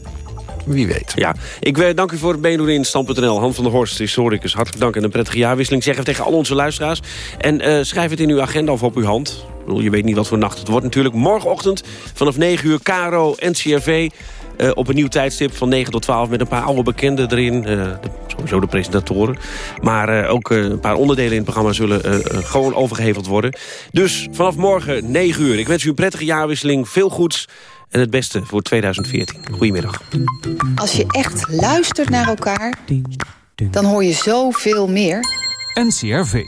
Wie weet. Ja, ik eh, dank u voor het meedoen in Stand.nl. Han van der Horst, historicus. Hartelijk dank en een prettige jaarwisseling. Zeg even tegen al onze luisteraars. En eh, schrijf het in uw agenda of op uw hand. Bedoel, je weet niet wat voor nacht het wordt natuurlijk. Morgenochtend vanaf 9 uur Caro, NCRV. eh, op een nieuw tijdstip van 9 tot 12 met een paar oude bekenden erin. de, sowieso de presentatoren. Maar ook een paar onderdelen in het programma zullen gewoon overgeheveld worden. Dus vanaf morgen 9 uur. Ik wens u een prettige jaarwisseling. Veel goeds. En het beste voor 2014. Goedemiddag. Als je echt luistert naar elkaar, dan hoor je zoveel meer. NCRV.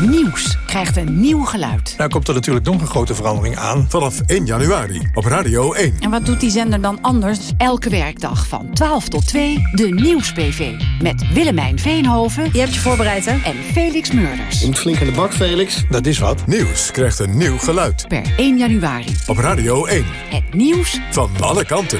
Nieuws krijgt een nieuw geluid. Nou komt er natuurlijk nog een grote verandering aan. Vanaf 1 januari op Radio 1. En wat doet die zender dan anders? Elke werkdag van 12 tot 2 de Nieuws-PV. Met Willemijn Veenhoven. Je hebt je voorbereid, hè? En Felix Murders. Je moet flink in de bak, Felix. Dat is wat. Nieuws krijgt een nieuw geluid. Per 1 januari. Op Radio 1. Het nieuws van alle kanten.